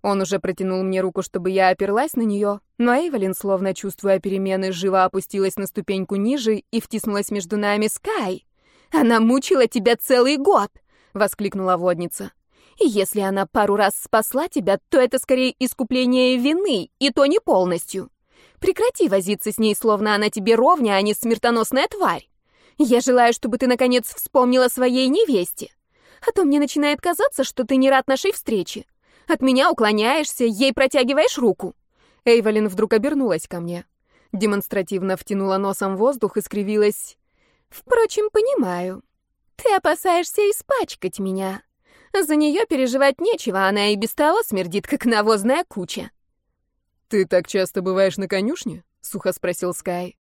Он уже протянул мне руку, чтобы я оперлась на нее, но Эйвелин, словно чувствуя перемены, живо опустилась на ступеньку ниже и втиснулась между нами. «Скай, она мучила тебя целый год!» — воскликнула водница. «И если она пару раз спасла тебя, то это скорее искупление вины, и то не полностью. Прекрати возиться с ней, словно она тебе ровня, а не смертоносная тварь. Я желаю, чтобы ты, наконец, вспомнила своей невесте. А то мне начинает казаться, что ты не рад нашей встрече. От меня уклоняешься, ей протягиваешь руку». Эйвелин вдруг обернулась ко мне. Демонстративно втянула носом воздух и скривилась. «Впрочем, понимаю. Ты опасаешься испачкать меня. За нее переживать нечего, она и без того смердит, как навозная куча». «Ты так часто бываешь на конюшне?» — сухо спросил Скай.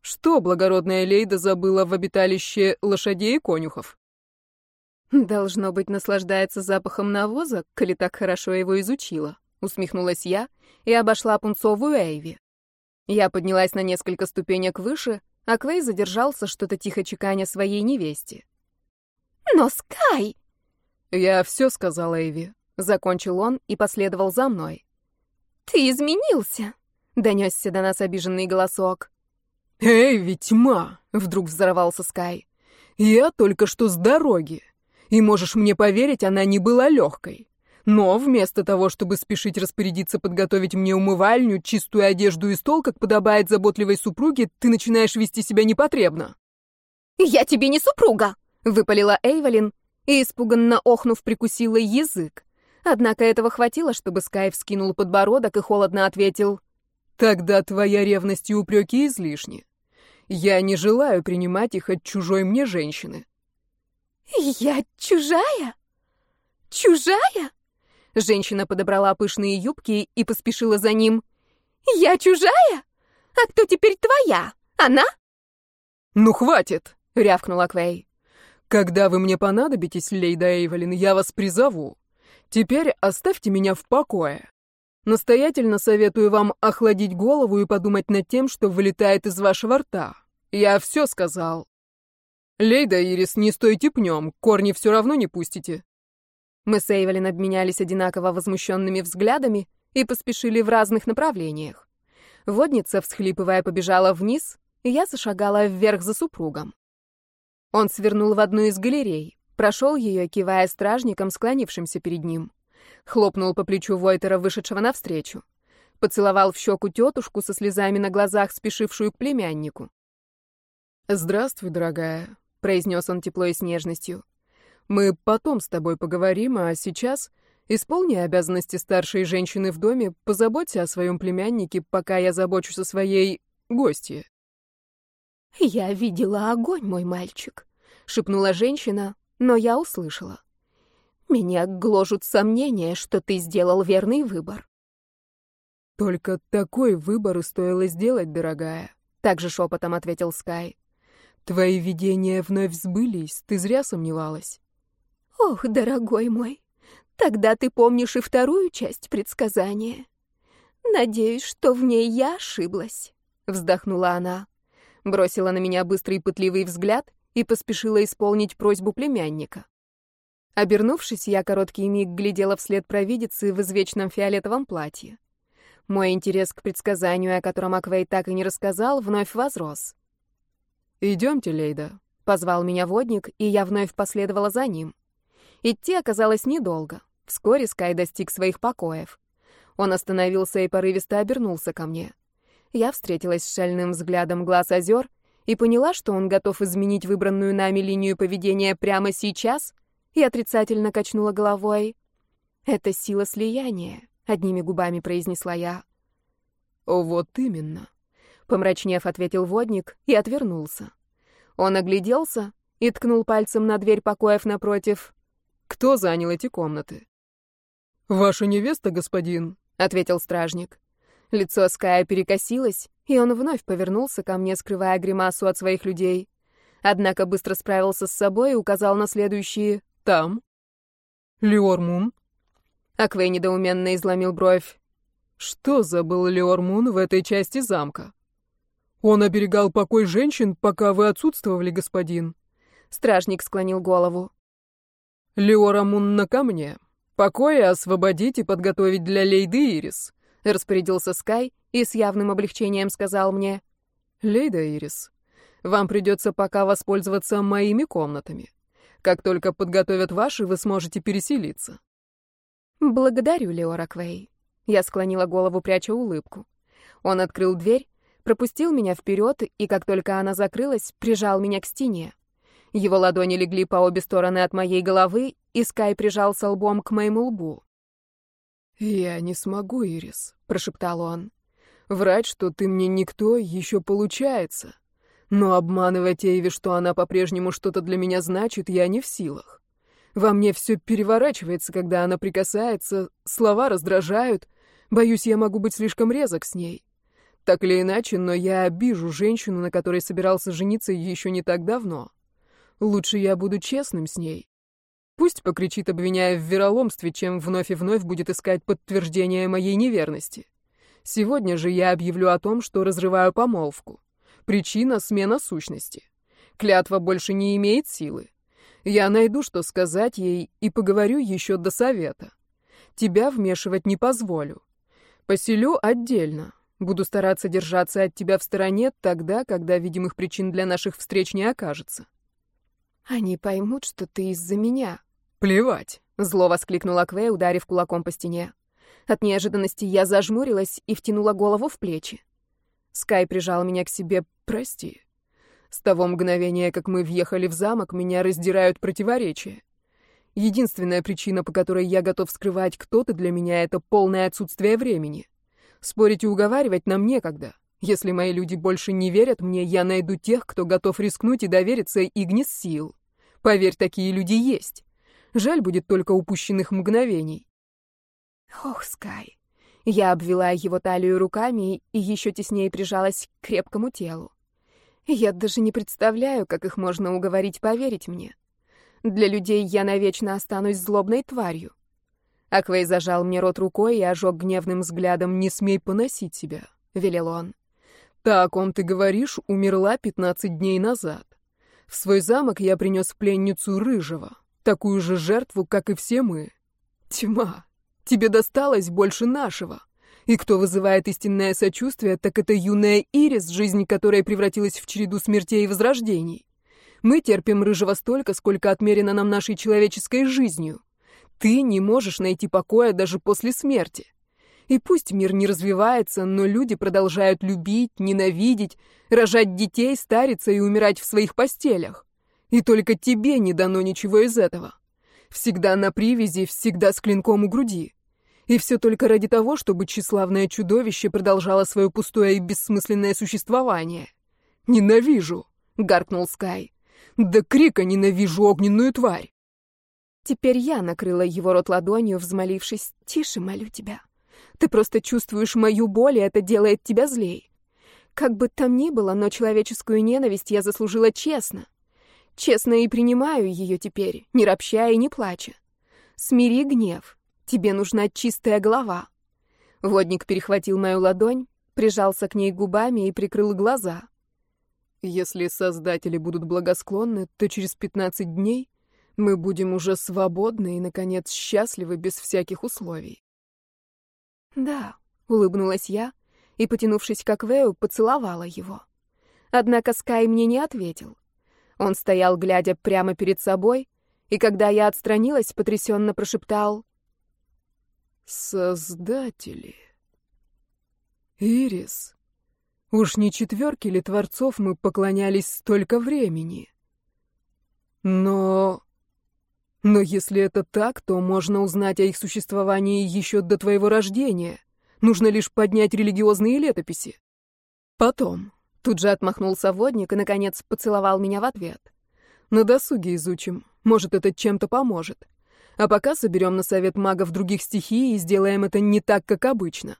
«Что благородная Лейда забыла в обиталище лошадей и конюхов?» «Должно быть, наслаждается запахом навоза, коли так хорошо его изучила», — усмехнулась я и обошла пунцовую Эйви. Я поднялась на несколько ступенек выше, а Квей задержался, что-то тихо чеканя своей невесте. «Но Скай!» «Я все сказал Эйви», — закончил он и последовал за мной. «Ты изменился!» — донесся до нас обиженный голосок. «Эйви, тьма!» — вдруг взорвался Скай. «Я только что с дороги. И можешь мне поверить, она не была легкой. Но вместо того, чтобы спешить распорядиться подготовить мне умывальню, чистую одежду и стол, как подобает заботливой супруге, ты начинаешь вести себя непотребно. «Я тебе не супруга!» — выпалила Эйвелин и, испуганно охнув, прикусила язык. Однако этого хватило, чтобы Скай вскинул подбородок и холодно ответил. «Тогда твоя ревность и упреки излишни. Я не желаю принимать их от чужой мне женщины». «Я чужая? Чужая?» Женщина подобрала пышные юбки и поспешила за ним. «Я чужая? А кто теперь твоя? Она?» «Ну, хватит!» — рявкнула Квей. «Когда вы мне понадобитесь, Лейда Эйвелин, я вас призову. Теперь оставьте меня в покое. Настоятельно советую вам охладить голову и подумать над тем, что вылетает из вашего рта. Я все сказал. «Лейда, Ирис, не стойте пнем, корни все равно не пустите». Мы с Эйвелин обменялись одинаково возмущенными взглядами и поспешили в разных направлениях. Водница, всхлипывая, побежала вниз, и я зашагала вверх за супругом. Он свернул в одну из галерей, прошел ее, кивая стражником, склонившимся перед ним. Хлопнул по плечу Войтера, вышедшего навстречу. Поцеловал в щеку тетушку со слезами на глазах, спешившую к племяннику. «Здравствуй, дорогая», произнес он тепло и с нежностью. Мы потом с тобой поговорим, а сейчас исполни обязанности старшей женщины в доме, позаботься о своем племяннике, пока я забочусь о своей гости. Я видела огонь, мой мальчик, шепнула женщина, но я услышала. Меня гложут сомнения, что ты сделал верный выбор. Только такой выбор и стоило сделать, дорогая, также шепотом ответил Скай. Твои видения вновь сбылись, ты зря сомневалась. Ох, дорогой мой, тогда ты помнишь и вторую часть предсказания. Надеюсь, что в ней я ошиблась, вздохнула она, бросила на меня быстрый пытливый взгляд и поспешила исполнить просьбу племянника. Обернувшись, я короткий миг глядела вслед провидицы в извечном фиолетовом платье. Мой интерес к предсказанию, о котором Аквей так и не рассказал, вновь возрос. «Идемте, Лейда», — позвал меня водник, и я вновь последовала за ним. Идти оказалось недолго. Вскоре Скай достиг своих покоев. Он остановился и порывисто обернулся ко мне. Я встретилась с шальным взглядом глаз озер и поняла, что он готов изменить выбранную нами линию поведения прямо сейчас, и отрицательно качнула головой. «Это сила слияния», — одними губами произнесла я. «Вот именно», — помрачнев, ответил водник и отвернулся. Он огляделся и ткнул пальцем на дверь покоев напротив. «Кто занял эти комнаты?» «Ваша невеста, господин», — ответил стражник. Лицо Ская перекосилось, и он вновь повернулся ко мне, скрывая гримасу от своих людей. Однако быстро справился с собой и указал на следующие «там». «Леор Мун?» Аквей недоуменно изломил бровь. «Что забыл Леор Мун в этой части замка?» «Он оберегал покой женщин, пока вы отсутствовали, господин». Стражник склонил голову. «Леора Мун на камне. Покои освободить и подготовить для лейды Ирис распорядился Скай и с явным облегчением сказал мне, «Лейда Ирис, вам придется пока воспользоваться моими комнатами. Как только подготовят ваши, вы сможете переселиться». «Благодарю, Леора Квей». Я склонила голову, пряча улыбку. Он открыл дверь, пропустил меня вперед, и как только она закрылась, прижал меня к стене. Его ладони легли по обе стороны от моей головы, и Скай прижался лбом к моему лбу. «Я не смогу, Ирис», — прошептал он. «Врать, что ты мне никто, еще получается. Но обманывать Эйви, что она по-прежнему что-то для меня значит, я не в силах. Во мне все переворачивается, когда она прикасается, слова раздражают. Боюсь, я могу быть слишком резок с ней. Так или иначе, но я обижу женщину, на которой собирался жениться еще не так давно. Лучше я буду честным с ней. Пусть покричит, обвиняя в вероломстве, чем вновь и вновь будет искать подтверждение моей неверности. Сегодня же я объявлю о том, что разрываю помолвку. Причина — смена сущности. Клятва больше не имеет силы. Я найду, что сказать ей, и поговорю еще до совета. Тебя вмешивать не позволю. Поселю отдельно. Буду стараться держаться от тебя в стороне тогда, когда видимых причин для наших встреч не окажется. Они поймут, что ты из-за меня. Плевать, зло воскликнула Квей, ударив кулаком по стене. От неожиданности я зажмурилась и втянула голову в плечи. Скай прижал меня к себе. Прости. С того мгновения, как мы въехали в замок, меня раздирают противоречия. Единственная причина, по которой я готов скрывать, кто ты для меня, это полное отсутствие времени. Спорить и уговаривать нам некогда. Если мои люди больше не верят мне, я найду тех, кто готов рискнуть и довериться Игнис Сил. Поверь, такие люди есть. Жаль будет только упущенных мгновений. Ох, Скай. Я обвела его талию руками и еще теснее прижалась к крепкому телу. Я даже не представляю, как их можно уговорить поверить мне. Для людей я навечно останусь злобной тварью. Аквей зажал мне рот рукой и ожег гневным взглядом «Не смей поносить себя», — велел он. Так, ком ты говоришь, умерла пятнадцать дней назад. В свой замок я принес пленницу Рыжего, такую же жертву, как и все мы. Тьма, тебе досталось больше нашего. И кто вызывает истинное сочувствие, так это юная Ирис, жизнь которой превратилась в череду смертей и возрождений. Мы терпим Рыжего столько, сколько отмерено нам нашей человеческой жизнью. Ты не можешь найти покоя даже после смерти. И пусть мир не развивается, но люди продолжают любить, ненавидеть, рожать детей, стариться и умирать в своих постелях. И только тебе не дано ничего из этого. Всегда на привязи, всегда с клинком у груди. И все только ради того, чтобы тщеславное чудовище продолжало свое пустое и бессмысленное существование. «Ненавижу!» — гаркнул Скай. «До крика ненавижу огненную тварь!» Теперь я накрыла его рот ладонью, взмолившись. «Тише, молю тебя!» Ты просто чувствуешь мою боль, и это делает тебя злей. Как бы там ни было, но человеческую ненависть я заслужила честно. Честно и принимаю ее теперь, не ропща и не плача. Смири гнев. Тебе нужна чистая голова. Водник перехватил мою ладонь, прижался к ней губами и прикрыл глаза. Если создатели будут благосклонны, то через 15 дней мы будем уже свободны и, наконец, счастливы без всяких условий. «Да», — улыбнулась я и, потянувшись к Аквею, поцеловала его. Однако Скай мне не ответил. Он стоял, глядя прямо перед собой, и когда я отстранилась, потрясенно прошептал «Создатели! Ирис, Уж не четверки ли творцов мы поклонялись столько времени? Но... Но если это так, то можно узнать о их существовании еще до твоего рождения. Нужно лишь поднять религиозные летописи. Потом. Тут же отмахнулся водник и, наконец, поцеловал меня в ответ. На досуге изучим. Может, это чем-то поможет. А пока соберем на совет магов других стихий и сделаем это не так, как обычно.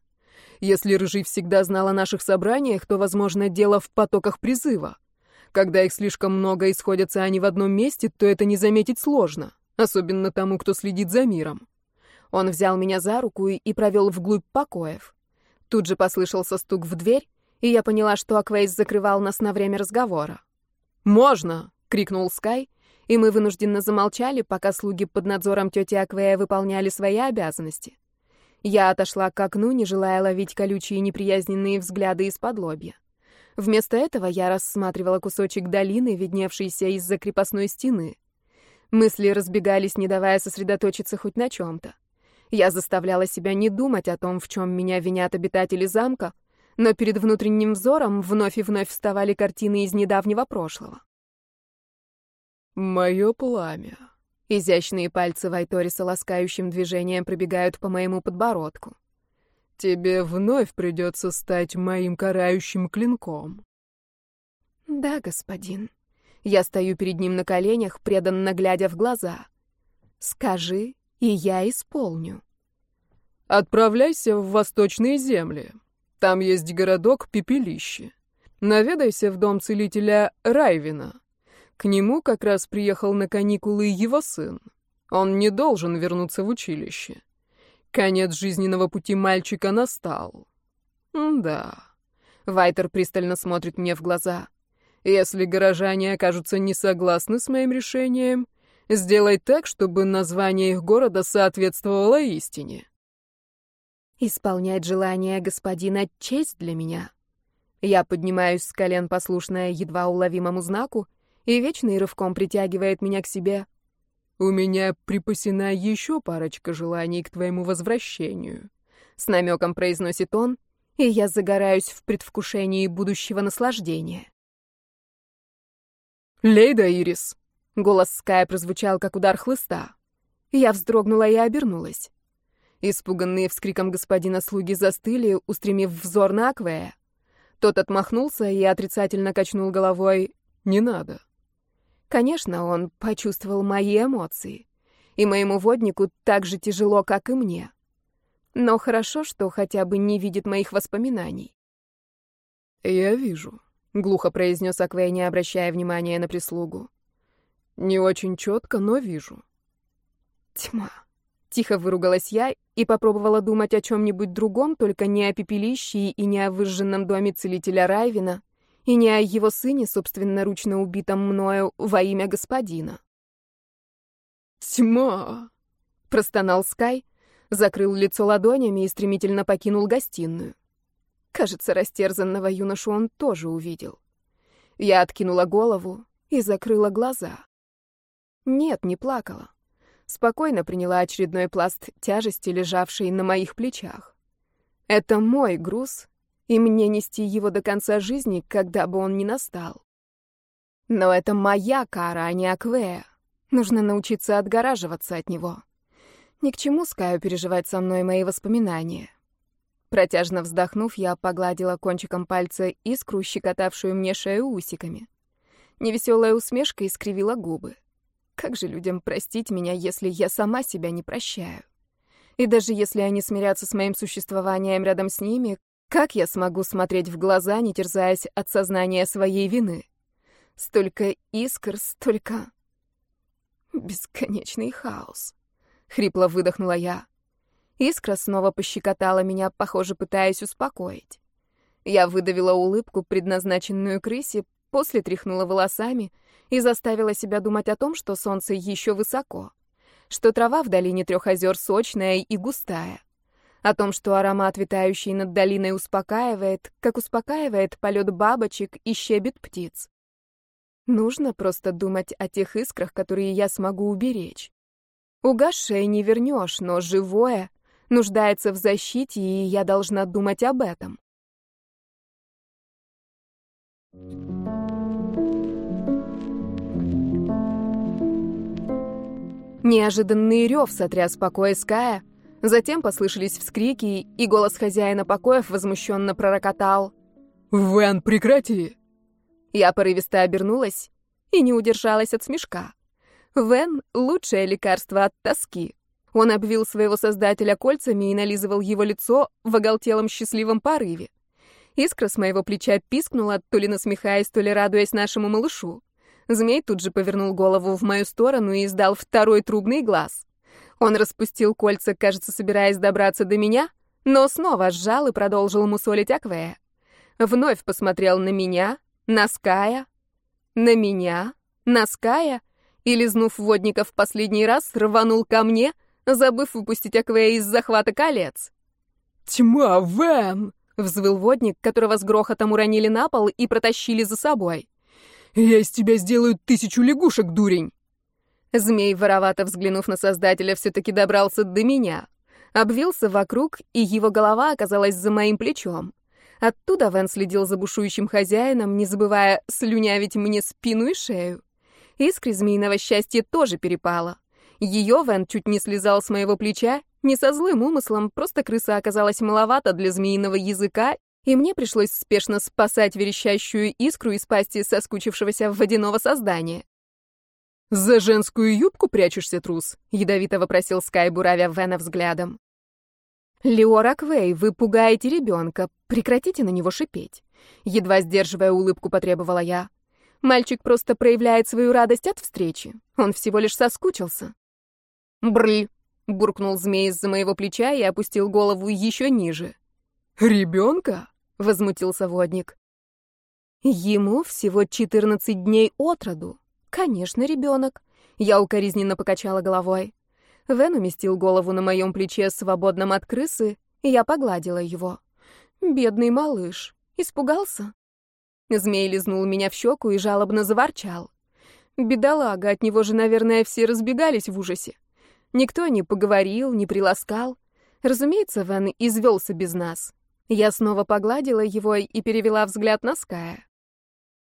Если Рыжий всегда знал о наших собраниях, то, возможно, дело в потоках призыва. Когда их слишком много и сходятся они в одном месте, то это не заметить сложно, особенно тому, кто следит за миром. Он взял меня за руку и провел вглубь покоев. Тут же послышался стук в дверь, и я поняла, что Аквейс закрывал нас на время разговора. «Можно!» — крикнул Скай, и мы вынужденно замолчали, пока слуги под надзором тети Аквея выполняли свои обязанности. Я отошла к окну, не желая ловить колючие неприязненные взгляды из-под лобья. Вместо этого я рассматривала кусочек долины, видневшийся из-за крепостной стены. Мысли разбегались, не давая сосредоточиться хоть на чем-то. Я заставляла себя не думать о том, в чем меня винят обитатели замка, но перед внутренним взором вновь и вновь вставали картины из недавнего прошлого. «Мое пламя», Изящные пальцы Вайториса ласкающим движением пробегают по моему подбородку. «Тебе вновь придется стать моим карающим клинком». «Да, господин». Я стою перед ним на коленях, преданно глядя в глаза. «Скажи, и я исполню». «Отправляйся в восточные земли. Там есть городок Пепелище. Наведайся в дом целителя Райвина. К нему как раз приехал на каникулы его сын. Он не должен вернуться в училище. Конец жизненного пути мальчика настал. да. Вайтер пристально смотрит мне в глаза. Если горожане окажутся не согласны с моим решением, сделай так, чтобы название их города соответствовало истине. Исполнять желание господина — честь для меня. Я поднимаюсь с колен, послушная едва уловимому знаку, и вечный рывком притягивает меня к себе. «У меня припасена еще парочка желаний к твоему возвращению», — с намеком произносит он, и я загораюсь в предвкушении будущего наслаждения. «Лейда Ирис!» — голос Ская прозвучал, как удар хлыста. Я вздрогнула и обернулась. Испуганные вскриком господина слуги застыли, устремив взор на Аквея. Тот отмахнулся и отрицательно качнул головой «Не надо». Конечно, он почувствовал мои эмоции. И моему воднику так же тяжело, как и мне. Но хорошо, что хотя бы не видит моих воспоминаний. «Я вижу», — глухо произнес Аквей, не обращая внимания на прислугу. «Не очень четко, но вижу». «Тьма». Тихо выругалась я и попробовала думать о чем-нибудь другом, только не о пепелище и не о выжженном доме целителя Райвина, и не о его сыне, собственноручно убитом мною во имя господина. «Тьма!» — простонал Скай, закрыл лицо ладонями и стремительно покинул гостиную. Кажется, растерзанного юношу он тоже увидел. Я откинула голову и закрыла глаза. Нет, не плакала. Спокойно приняла очередной пласт тяжести, лежавший на моих плечах. Это мой груз, и мне нести его до конца жизни, когда бы он ни настал. Но это моя кара, а не Аквея. Нужно научиться отгораживаться от него. Ни к чему Скаю переживать со мной мои воспоминания. Протяжно вздохнув, я погладила кончиком пальца искру, щекотавшую мне шею усиками. Невеселая усмешка искривила губы. Как же людям простить меня, если я сама себя не прощаю? И даже если они смирятся с моим существованием рядом с ними, как я смогу смотреть в глаза, не терзаясь от сознания своей вины? Столько искр, столько... Бесконечный хаос. Хрипло выдохнула я. Искра снова пощекотала меня, похоже, пытаясь успокоить. Я выдавила улыбку, предназначенную крысе, после тряхнула волосами и заставила себя думать о том, что солнце еще высоко, что трава в долине трех озер сочная и густая, о том, что аромат, витающий над долиной, успокаивает, как успокаивает полет бабочек и щебет птиц. Нужно просто думать о тех искрах, которые я смогу уберечь. Угасшее не вернешь, но живое нуждается в защите, и я должна думать об этом. Неожиданный рев сотряс покой Ская, затем послышались вскрики, и голос хозяина покоев возмущенно пророкотал. «Вэн, прекрати!» Я порывисто обернулась и не удержалась от смешка. Вен — лучшее лекарство от тоски. Он обвил своего создателя кольцами и нализывал его лицо в оголтелом счастливом порыве. Искра с моего плеча пискнула, то ли насмехаясь, то ли радуясь нашему малышу. Змей тут же повернул голову в мою сторону и издал второй трубный глаз. Он распустил кольца, кажется, собираясь добраться до меня, но снова сжал и продолжил мусолить Аквея. Вновь посмотрел на меня, на Ская, на меня, на Ская, и, лизнув водника в последний раз, рванул ко мне, забыв выпустить Аквея из захвата колец. «Тьма, Вэн!» — взвыл водник, которого с грохотом уронили на пол и протащили за собой. «Я из тебя сделаю тысячу лягушек, дурень!» Змей, воровато взглянув на Создателя, все-таки добрался до меня. Обвился вокруг, и его голова оказалась за моим плечом. Оттуда Вен следил за бушующим хозяином, не забывая слюнявить мне спину и шею. Искре змеиного счастья тоже перепало. Ее Вен чуть не слезал с моего плеча, не со злым умыслом, просто крыса оказалась маловато для змеиного языка, и мне пришлось спешно спасать верещащую искру из пасти соскучившегося водяного создания. «За женскую юбку прячешься, трус?» — ядовито вопросил Скай, буравя Вена взглядом. «Леор Аквей, вы пугаете ребенка. Прекратите на него шипеть». Едва сдерживая улыбку, потребовала я. Мальчик просто проявляет свою радость от встречи. Он всего лишь соскучился. «Бры!» — буркнул змей из-за моего плеча и опустил голову еще ниже. «Ребенка?» — возмутился водник. Ему всего четырнадцать дней от роду. Конечно, ребенок. Я укоризненно покачала головой. Вен уместил голову на моем плече, свободном от крысы, и я погладила его. Бедный малыш. Испугался? Змей лизнул меня в щеку и жалобно заворчал. Бедолага, от него же, наверное, все разбегались в ужасе. Никто не поговорил, не приласкал. Разумеется, Вен извелся без нас. Я снова погладила его и перевела взгляд на Ская.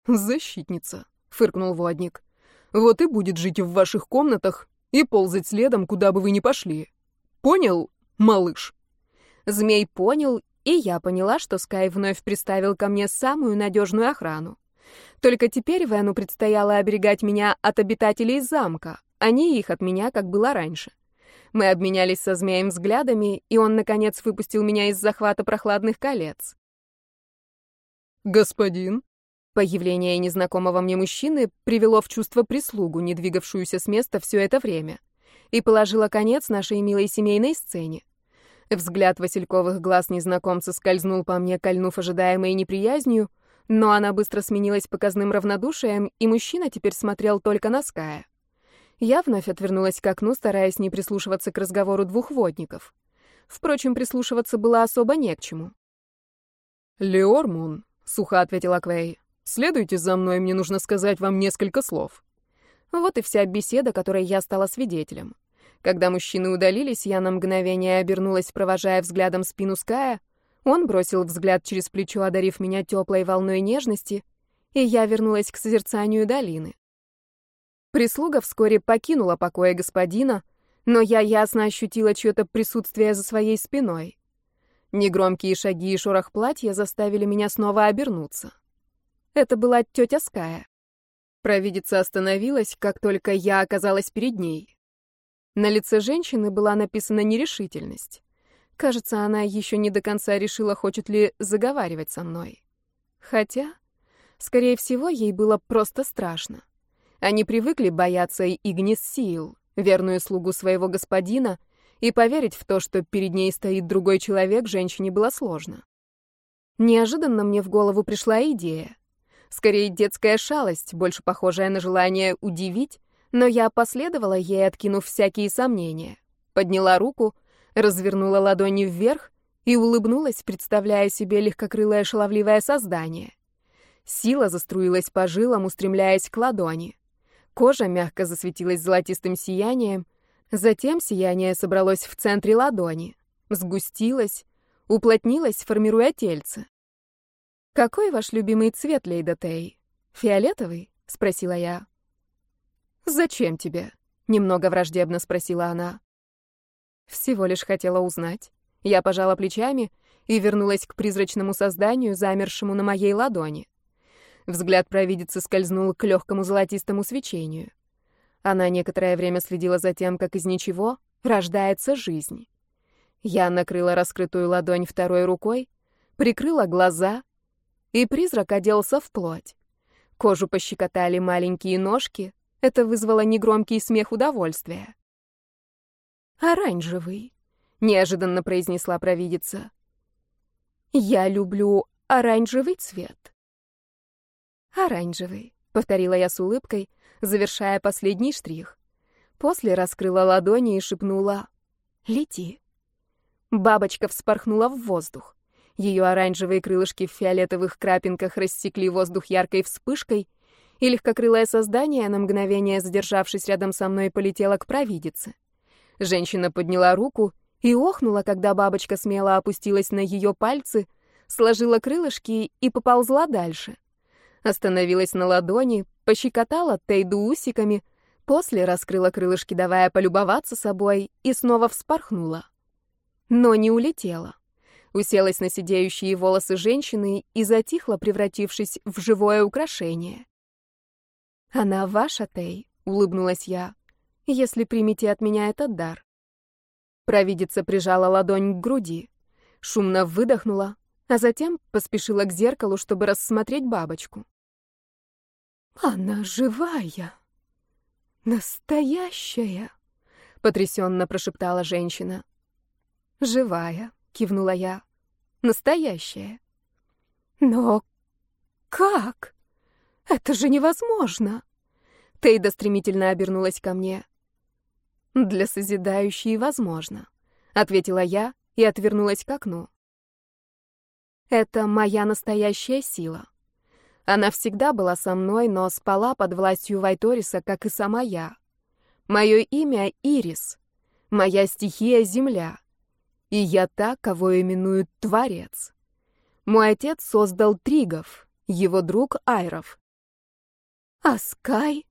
«Защитница», — фыркнул водник. «Вот и будет жить в ваших комнатах и ползать следом, куда бы вы ни пошли. Понял, малыш?» Змей понял, и я поняла, что Скай вновь приставил ко мне самую надежную охрану. Только теперь Вену предстояло оберегать меня от обитателей замка, а не их от меня, как было раньше. Мы обменялись со змеем взглядами, и он, наконец, выпустил меня из захвата прохладных колец. «Господин?» Появление незнакомого мне мужчины привело в чувство прислугу, не двигавшуюся с места все это время, и положило конец нашей милой семейной сцене. Взгляд васильковых глаз незнакомца скользнул по мне, кольнув ожидаемой неприязнью, но она быстро сменилась показным равнодушием, и мужчина теперь смотрел только на Ская. Я вновь отвернулась к окну, стараясь не прислушиваться к разговору двух водников. Впрочем, прислушиваться было особо не к чему. «Леормун», — сухо ответил Аквей, — «следуйте за мной, мне нужно сказать вам несколько слов». Вот и вся беседа, которой я стала свидетелем. Когда мужчины удалились, я на мгновение обернулась, провожая взглядом спину Ская. Он бросил взгляд через плечо, одарив меня теплой волной нежности, и я вернулась к созерцанию долины. Прислуга вскоре покинула покоя господина, но я ясно ощутила чье-то присутствие за своей спиной. Негромкие шаги и шорох платья заставили меня снова обернуться. Это была тетя Ская. Провидица остановилась, как только я оказалась перед ней. На лице женщины была написана нерешительность. Кажется, она еще не до конца решила, хочет ли заговаривать со мной. Хотя, скорее всего, ей было просто страшно. Они привыкли бояться Игнис Сил, верную слугу своего господина, и поверить в то, что перед ней стоит другой человек, женщине было сложно. Неожиданно мне в голову пришла идея. Скорее, детская шалость, больше похожая на желание удивить, но я последовала ей, откинув всякие сомнения. Подняла руку, развернула ладони вверх и улыбнулась, представляя себе легкокрылое шаловливое создание. Сила заструилась по жилам, устремляясь к ладони. Кожа мягко засветилась золотистым сиянием, затем сияние собралось в центре ладони, сгустилось, уплотнилось, формируя тельце. «Какой ваш любимый цвет, Лейда Тей? Фиолетовый?» — спросила я. «Зачем тебе?» — немного враждебно спросила она. Всего лишь хотела узнать. Я пожала плечами и вернулась к призрачному созданию, замершему на моей ладони. Взгляд провидицы скользнул к легкому золотистому свечению. Она некоторое время следила за тем, как из ничего рождается жизнь. Я накрыла раскрытую ладонь второй рукой, прикрыла глаза и призрак оделся в плоть. Кожу пощекотали маленькие ножки, это вызвало негромкий смех удовольствия. «Оранжевый», — неожиданно произнесла провидица. «Я люблю оранжевый цвет». «Оранжевый», — повторила я с улыбкой, завершая последний штрих. После раскрыла ладони и шепнула «Лети». Бабочка вспорхнула в воздух. Ее оранжевые крылышки в фиолетовых крапинках рассекли воздух яркой вспышкой, и легкокрылое создание, на мгновение задержавшись рядом со мной, полетело к провидице. Женщина подняла руку и охнула, когда бабочка смело опустилась на ее пальцы, сложила крылышки и поползла дальше. Остановилась на ладони, пощекотала Тейду усиками, после раскрыла крылышки, давая полюбоваться собой, и снова вспорхнула. Но не улетела уселась на сидеющие волосы женщины и затихла, превратившись в живое украшение. «Она ваша, Тей», — улыбнулась я, — «если примете от меня этот дар». Провидица прижала ладонь к груди, шумно выдохнула, а затем поспешила к зеркалу, чтобы рассмотреть бабочку. «Она живая! Настоящая!» — потрясенно прошептала женщина. «Живая», — кивнула я. Настоящее. Но как? Это же невозможно. Тейда стремительно обернулась ко мне. Для созидающей возможно, ответила я и отвернулась к окну. Это моя настоящая сила. Она всегда была со мной, но спала под властью Вайториса, как и сама я. Мое имя — Ирис. Моя стихия — земля. И я та, кого именуют Творец. Мой отец создал Тригов, его друг Айров. А Скай?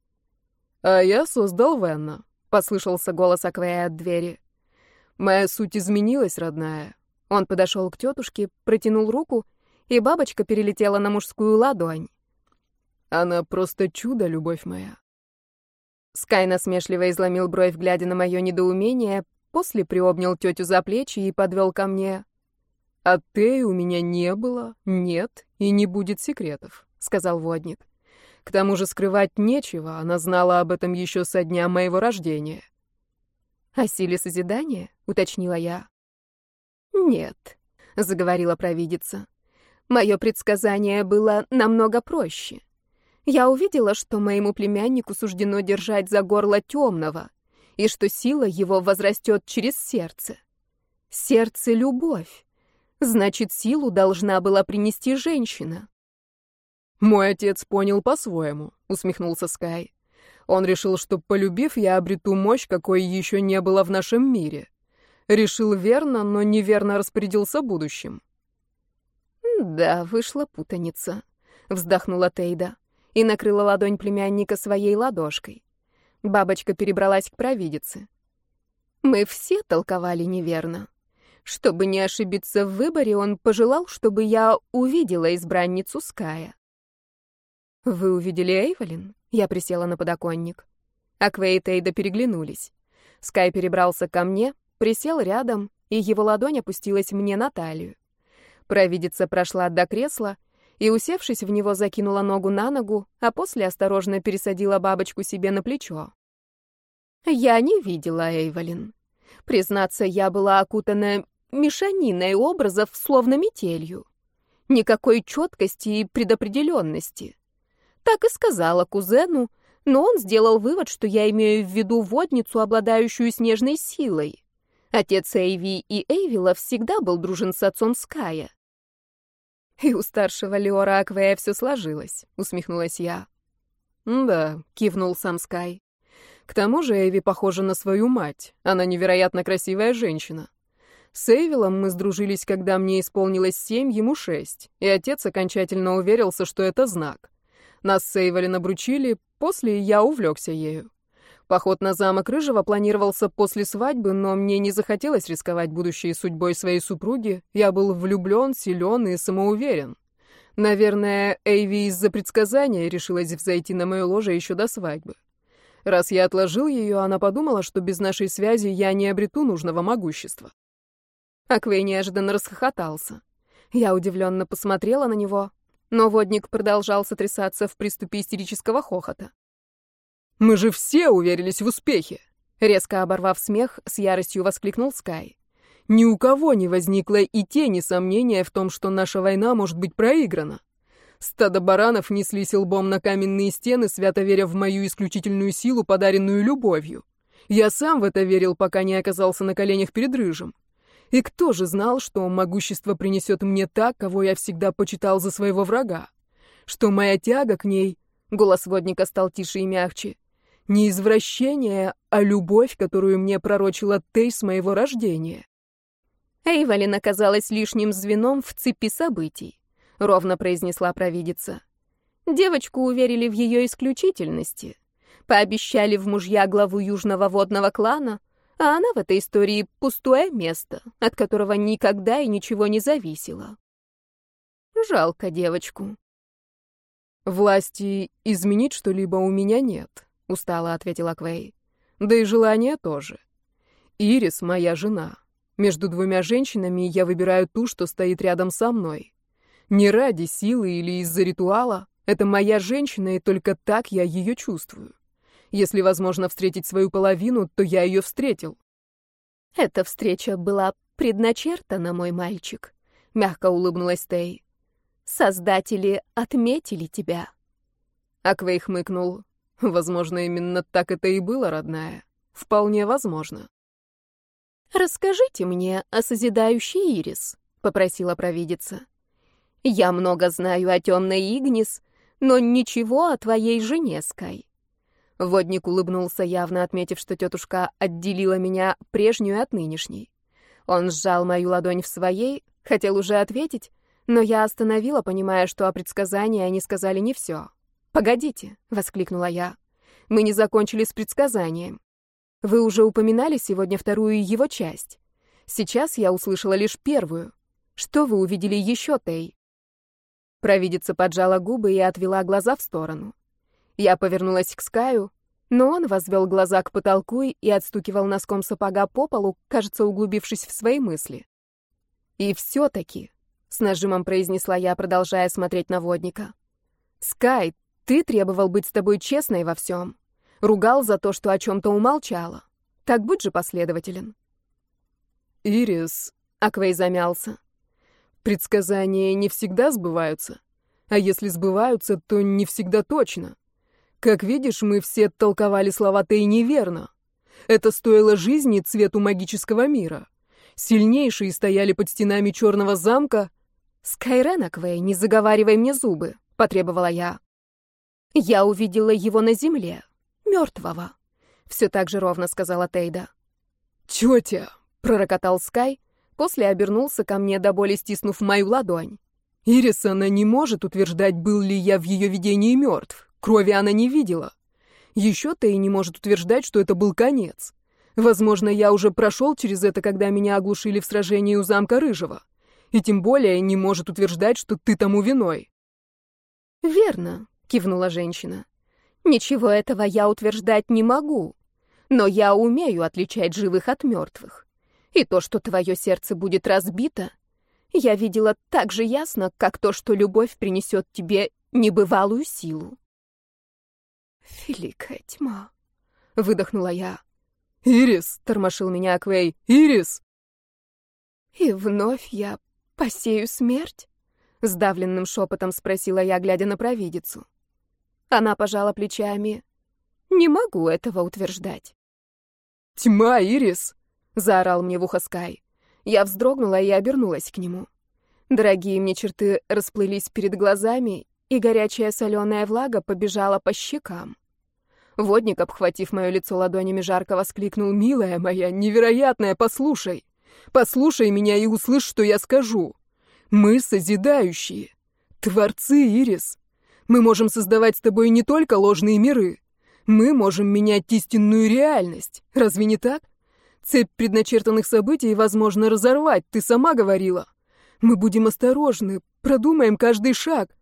А я создал Венна, послышался голос Аквея от двери. Моя суть изменилась, родная. Он подошел к тетушке, протянул руку, и бабочка перелетела на мужскую ладонь. Она просто чудо, любовь моя. Скай насмешливо изломил бровь, глядя на мое недоумение, После приобнял тетю за плечи и подвел ко мне. «От Теи у меня не было, нет и не будет секретов», — сказал водник. «К тому же скрывать нечего, она знала об этом еще со дня моего рождения». «О силе созидания?» — уточнила я. «Нет», — заговорила провидица. «Мое предсказание было намного проще. Я увидела, что моему племяннику суждено держать за горло темного, и что сила его возрастет через сердце. Сердце — любовь. Значит, силу должна была принести женщина. «Мой отец понял по-своему», — усмехнулся Скай. «Он решил, что, полюбив, я обрету мощь, какой еще не было в нашем мире. Решил верно, но неверно распорядился будущим». «Да, вышла путаница», — вздохнула Тейда и накрыла ладонь племянника своей ладошкой. Бабочка перебралась к провидице. Мы все толковали неверно. Чтобы не ошибиться в выборе, он пожелал, чтобы я увидела избранницу Ская. «Вы увидели Эйвелин?» Я присела на подоконник. Аквей и Тейда переглянулись. Скай перебрался ко мне, присел рядом, и его ладонь опустилась мне на талию. Провидица прошла до кресла и, усевшись в него, закинула ногу на ногу, а после осторожно пересадила бабочку себе на плечо. Я не видела Эйволин. Признаться, я была окутана мешаниной образов, словно метелью. Никакой четкости и предопределенности. Так и сказала кузену, но он сделал вывод, что я имею в виду водницу, обладающую снежной силой. Отец Эйви и Эйвила всегда был дружен с отцом Ская. «И у старшего Леора Аквея все сложилось», — усмехнулась я. «Да», — кивнул сам Скай. «К тому же Эви похожа на свою мать. Она невероятно красивая женщина. С Эйвилом мы сдружились, когда мне исполнилось семь, ему шесть, и отец окончательно уверился, что это знак. Нас с Эйвелин обручили, после я увлекся ею. Поход на замок Рыжего планировался после свадьбы, но мне не захотелось рисковать будущей судьбой своей супруги. Я был влюблен, силен и самоуверен. Наверное, Эйви из-за предсказания решилась взойти на мое ложе еще до свадьбы. Раз я отложил ее, она подумала, что без нашей связи я не обрету нужного могущества. Аквей неожиданно расхохотался. Я удивленно посмотрела на него, но водник продолжал сотрясаться в приступе истерического хохота. Мы же все уверились в успехе!» Резко оборвав смех, с яростью воскликнул Скай. «Ни у кого не возникло и тени сомнения в том, что наша война может быть проиграна. Стадо баранов неслись лбом на каменные стены, свято веря в мою исключительную силу, подаренную любовью. Я сам в это верил, пока не оказался на коленях перед Рыжим. И кто же знал, что могущество принесет мне так, кого я всегда почитал за своего врага? Что моя тяга к ней... Голос водника стал тише и мягче. Не извращение, а любовь, которую мне пророчила Тей с моего рождения. Эйвалин оказалась лишним звеном в цепи событий, ровно произнесла провидица. Девочку уверили в ее исключительности. Пообещали в мужья главу южного водного клана, а она в этой истории пустое место, от которого никогда и ничего не зависело. Жалко девочку. Власти изменить что-либо у меня нет. — устало ответила Квей. «Да и желание тоже. Ирис — моя жена. Между двумя женщинами я выбираю ту, что стоит рядом со мной. Не ради силы или из-за ритуала. Это моя женщина, и только так я ее чувствую. Если возможно встретить свою половину, то я ее встретил». «Эта встреча была предначертана, мой мальчик», — мягко улыбнулась Тей. «Создатели отметили тебя». Аквей хмыкнул. Возможно, именно так это и было, родная. Вполне возможно. «Расскажите мне о созидающей Ирис», — попросила провидица. «Я много знаю о темной Игнис, но ничего о твоей жене, Скай». Водник улыбнулся, явно отметив, что тетушка отделила меня прежнюю от нынешней. Он сжал мою ладонь в своей, хотел уже ответить, но я остановила, понимая, что о предсказании они сказали не все. «Погодите», — воскликнула я. «Мы не закончили с предсказанием. Вы уже упоминали сегодня вторую его часть. Сейчас я услышала лишь первую. Что вы увидели еще, Тей?» Провидица поджала губы и отвела глаза в сторону. Я повернулась к Скаю, но он возвел глаза к потолку и отстукивал носком сапога по полу, кажется, углубившись в свои мысли. «И все-таки», — с нажимом произнесла я, продолжая смотреть на водника, — «Скай, ты требовал быть с тобой честной во всем. Ругал за то, что о чем-то умолчала. Так будь же последователен. Ирис, Аквей замялся. Предсказания не всегда сбываются. А если сбываются, то не всегда точно. Как видишь, мы все толковали слова-то и неверно. Это стоило жизни цвету магического мира. Сильнейшие стояли под стенами черного замка. «Скайрен, Аквей, не заговаривай мне зубы», — потребовала я. Я увидела его на земле, мертвого. Все так же ровно сказала Тейда. «Тетя!» — пророкотал Скай, после обернулся ко мне до боли стиснув мою ладонь. Ирис она не может утверждать, был ли я в ее видении мертв. Крови она не видела. Еще-то и не может утверждать, что это был конец. Возможно, я уже прошел через это, когда меня оглушили в сражении у замка Рыжего. И тем более не может утверждать, что ты тому виной. «Верно», — кивнула женщина. «Ничего этого я утверждать не могу, но я умею отличать живых от мертвых. И то, что твое сердце будет разбито, я видела так же ясно, как то, что любовь принесет тебе небывалую силу». «Великая тьма», — выдохнула я. «Ирис!» — тормошил меня Аквей. «Ирис!» «И вновь я посею смерть?» — сдавленным шепотом спросила я, глядя на провидицу. Она пожала плечами. «Не могу этого утверждать». «Тьма, Ирис!» — заорал мне в ухо Скай. Я вздрогнула и обернулась к нему. Дорогие мне черты расплылись перед глазами, и горячая соленая влага побежала по щекам. Водник, обхватив мое лицо ладонями, жарко воскликнул. «Милая моя, невероятная, послушай! Послушай меня и услышь, что я скажу. Мы созидающие. Творцы, Ирис. Мы можем создавать с тобой не только ложные миры. Мы можем менять истинную реальность. Разве не так? Цепь предначертанных событий возможно разорвать, ты сама говорила. Мы будем осторожны, продумаем каждый шаг.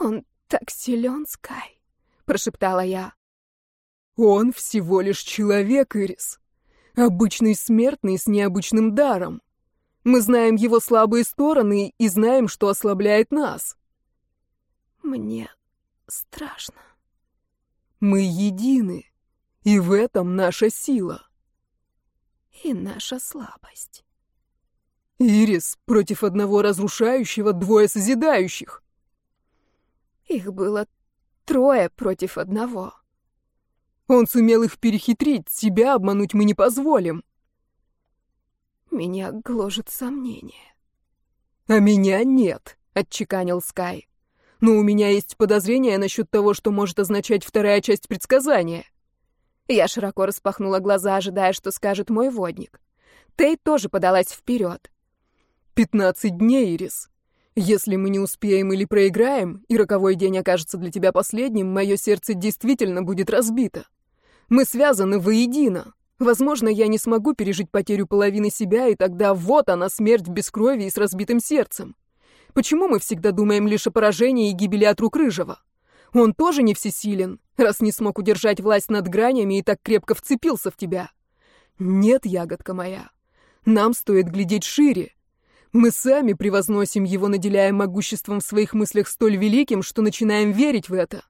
Он так силен, Скай, прошептала я. Он всего лишь человек, Ирис. Обычный смертный с необычным даром. Мы знаем его слабые стороны и знаем, что ослабляет нас. Мне страшно. Мы едины, и в этом наша сила. И наша слабость. Ирис против одного разрушающего, двое созидающих. Их было трое против одного. Он сумел их перехитрить, себя обмануть мы не позволим. Меня гложет сомнение. А меня нет, отчеканил Скай. Но у меня есть подозрение насчет того, что может означать вторая часть предсказания. Я широко распахнула глаза, ожидая, что скажет мой водник. Тей тоже подалась вперед. «Пятнадцать дней, Ирис. Если мы не успеем или проиграем, и роковой день окажется для тебя последним, мое сердце действительно будет разбито. Мы связаны воедино. Возможно, я не смогу пережить потерю половины себя, и тогда вот она, смерть без крови и с разбитым сердцем. Почему мы всегда думаем лишь о поражении и гибели от рук Рыжего? Он тоже не всесилен, раз не смог удержать власть над гранями и так крепко вцепился в тебя. Нет, ягодка моя, нам стоит глядеть шире. Мы сами превозносим его, наделяя могуществом в своих мыслях столь великим, что начинаем верить в это.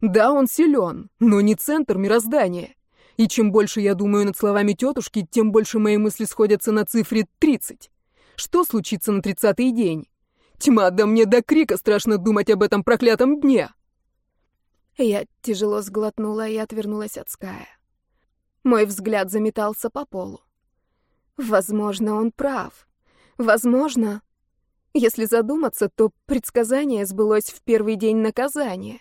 Да, он силен, но не центр мироздания. И чем больше я думаю над словами тетушки, тем больше мои мысли сходятся на цифре 30. Что случится на тридцатый день? Тьма, да мне до крика страшно думать об этом проклятом дне. Я тяжело сглотнула и отвернулась от Ская. Мой взгляд заметался по полу. Возможно, он прав. Возможно, если задуматься, то предсказание сбылось в первый день наказания.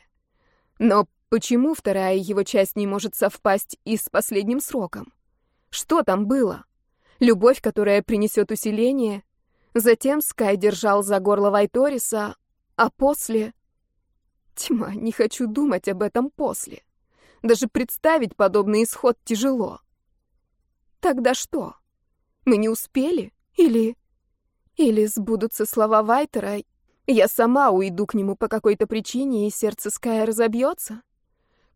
Но почему вторая его часть не может совпасть и с последним сроком? Что там было? Любовь, которая принесет усиление? Затем Скай держал за горло Вайториса, а после... Тьма, не хочу думать об этом после. Даже представить подобный исход тяжело. Тогда что? Мы не успели? Или... Или сбудутся слова Вайтера, я сама уйду к нему по какой-то причине, и сердце Ская разобьется?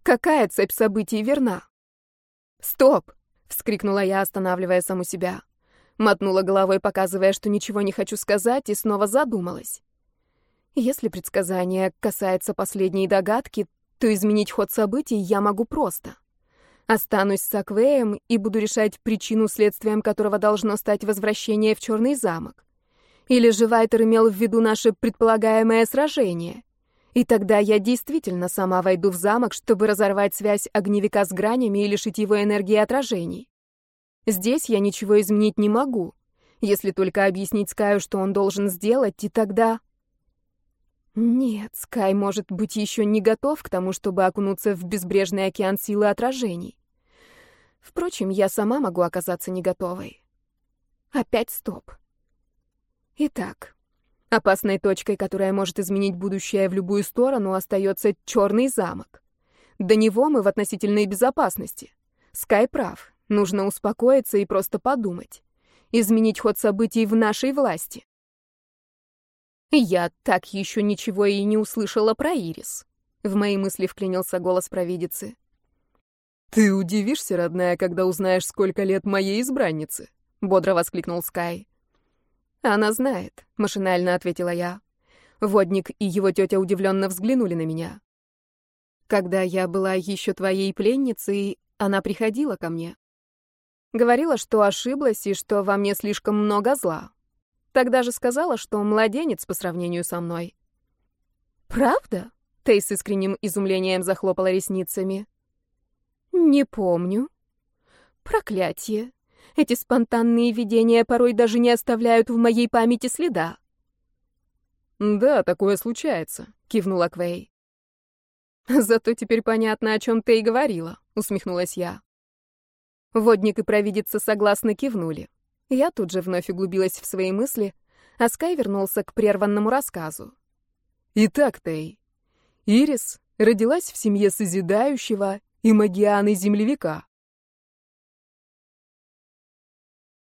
Какая цепь событий верна? «Стоп!» — вскрикнула я, останавливая саму себя. Мотнула головой, показывая, что ничего не хочу сказать, и снова задумалась. Если предсказание касается последней догадки, то изменить ход событий я могу просто. Останусь с Аквеем и буду решать причину, следствием которого должно стать возвращение в Черный замок. Или же Вайтер имел в виду наше предполагаемое сражение? И тогда я действительно сама войду в замок, чтобы разорвать связь огневика с гранями и лишить его энергии отражений. Здесь я ничего изменить не могу, если только объяснить Скаю, что он должен сделать, и тогда... Нет, Скай может быть еще не готов к тому, чтобы окунуться в безбрежный океан силы отражений. Впрочем, я сама могу оказаться не готовой. Опять стоп. Итак, опасной точкой, которая может изменить будущее в любую сторону, остается черный замок. До него мы в относительной безопасности. Скай прав. Нужно успокоиться и просто подумать. Изменить ход событий в нашей власти. Я так еще ничего и не услышала про Ирис. В мои мысли вклинился голос провидицы. «Ты удивишься, родная, когда узнаешь, сколько лет моей избраннице», — бодро воскликнул Скай. «Она знает», — машинально ответила я. Водник и его тетя удивленно взглянули на меня. «Когда я была еще твоей пленницей, она приходила ко мне. Говорила, что ошиблась и что во мне слишком много зла. Тогда же сказала, что младенец по сравнению со мной». «Правда?» — Тей с искренним изумлением захлопала ресницами. «Не помню. Проклятие. Эти спонтанные видения порой даже не оставляют в моей памяти следа. «Да, такое случается», — кивнула Квей. «Зато теперь понятно, о чем ты и говорила», — усмехнулась я. Водник и провидица согласно кивнули. Я тут же вновь углубилась в свои мысли, а Скай вернулся к прерванному рассказу. Итак, Тей, Ирис родилась в семье созидающего и магианы землевика.